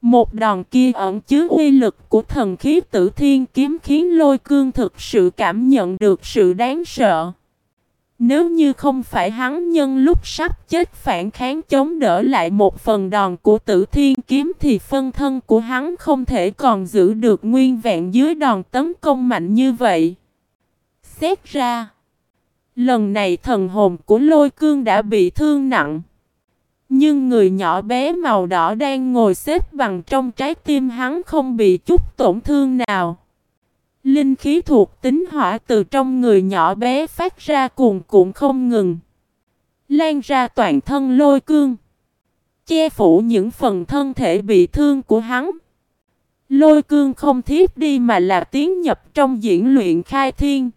Một đòn kia ẩn chứa uy lực của thần khí tử thiên kiếm khiến Lôi Cương thực sự cảm nhận được sự đáng sợ. Nếu như không phải hắn nhân lúc sắp chết phản kháng chống đỡ lại một phần đòn của tử thiên kiếm thì phân thân của hắn không thể còn giữ được nguyên vẹn dưới đòn tấn công mạnh như vậy. Xét ra, lần này thần hồn của lôi cương đã bị thương nặng. Nhưng người nhỏ bé màu đỏ đang ngồi xếp bằng trong trái tim hắn không bị chút tổn thương nào. Linh khí thuộc tính hỏa từ trong người nhỏ bé phát ra cuồn cuộn không ngừng. Lan ra toàn thân lôi cương. Che phủ những phần thân thể bị thương của hắn. Lôi cương không thiếp đi mà là tiến nhập trong diễn luyện khai thiên.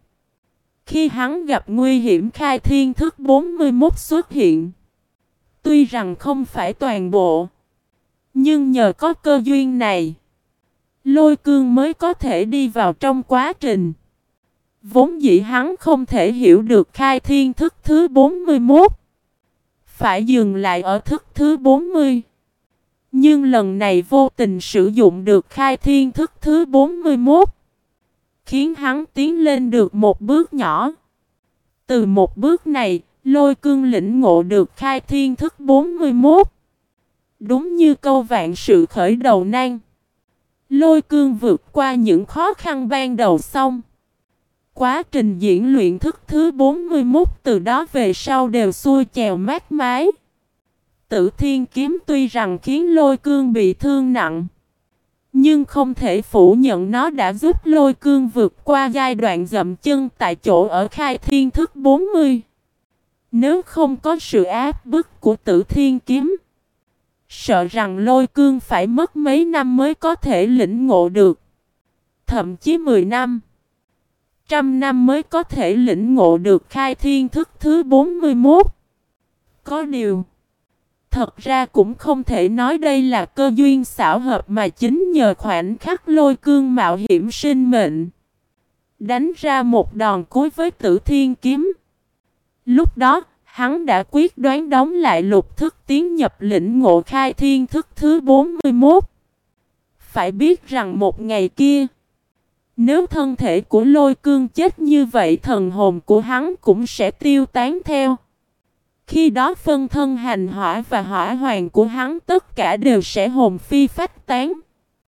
Khi hắn gặp nguy hiểm khai thiên thức 41 xuất hiện. Tuy rằng không phải toàn bộ. Nhưng nhờ có cơ duyên này. Lôi cương mới có thể đi vào trong quá trình. Vốn dĩ hắn không thể hiểu được khai thiên thức thứ 41. Phải dừng lại ở thức thứ 40. Nhưng lần này vô tình sử dụng được khai thiên thức thứ 41. Khiến hắn tiến lên được một bước nhỏ. Từ một bước này, lôi cương lĩnh ngộ được khai thiên thức 41. Đúng như câu vạn sự khởi đầu nan. Lôi cương vượt qua những khó khăn ban đầu xong. Quá trình diễn luyện thức thứ 41 từ đó về sau đều xuôi chèo mát mái. Tử thiên kiếm tuy rằng khiến lôi cương bị thương nặng. Nhưng không thể phủ nhận nó đã giúp lôi cương vượt qua giai đoạn dậm chân tại chỗ ở khai thiên thức 40. Nếu không có sự áp bức của tử thiên kiếm, sợ rằng lôi cương phải mất mấy năm mới có thể lĩnh ngộ được. Thậm chí 10 năm, trăm năm mới có thể lĩnh ngộ được khai thiên thức thứ 41. Có điều, thật ra cũng không thể nói đây là cơ duyên xảo hợp mà chính nhờ khoảnh khắc lôi cương mạo hiểm sinh mệnh. Đánh ra một đòn cuối với tử thiên kiếm. Lúc đó, hắn đã quyết đoán đóng lại lục thức tiến nhập lĩnh ngộ khai thiên thức thứ 41. Phải biết rằng một ngày kia, nếu thân thể của lôi cương chết như vậy thần hồn của hắn cũng sẽ tiêu tán theo. Khi đó phân thân hành hỏa và hỏa hoàng của hắn tất cả đều sẽ hồn phi phách tán.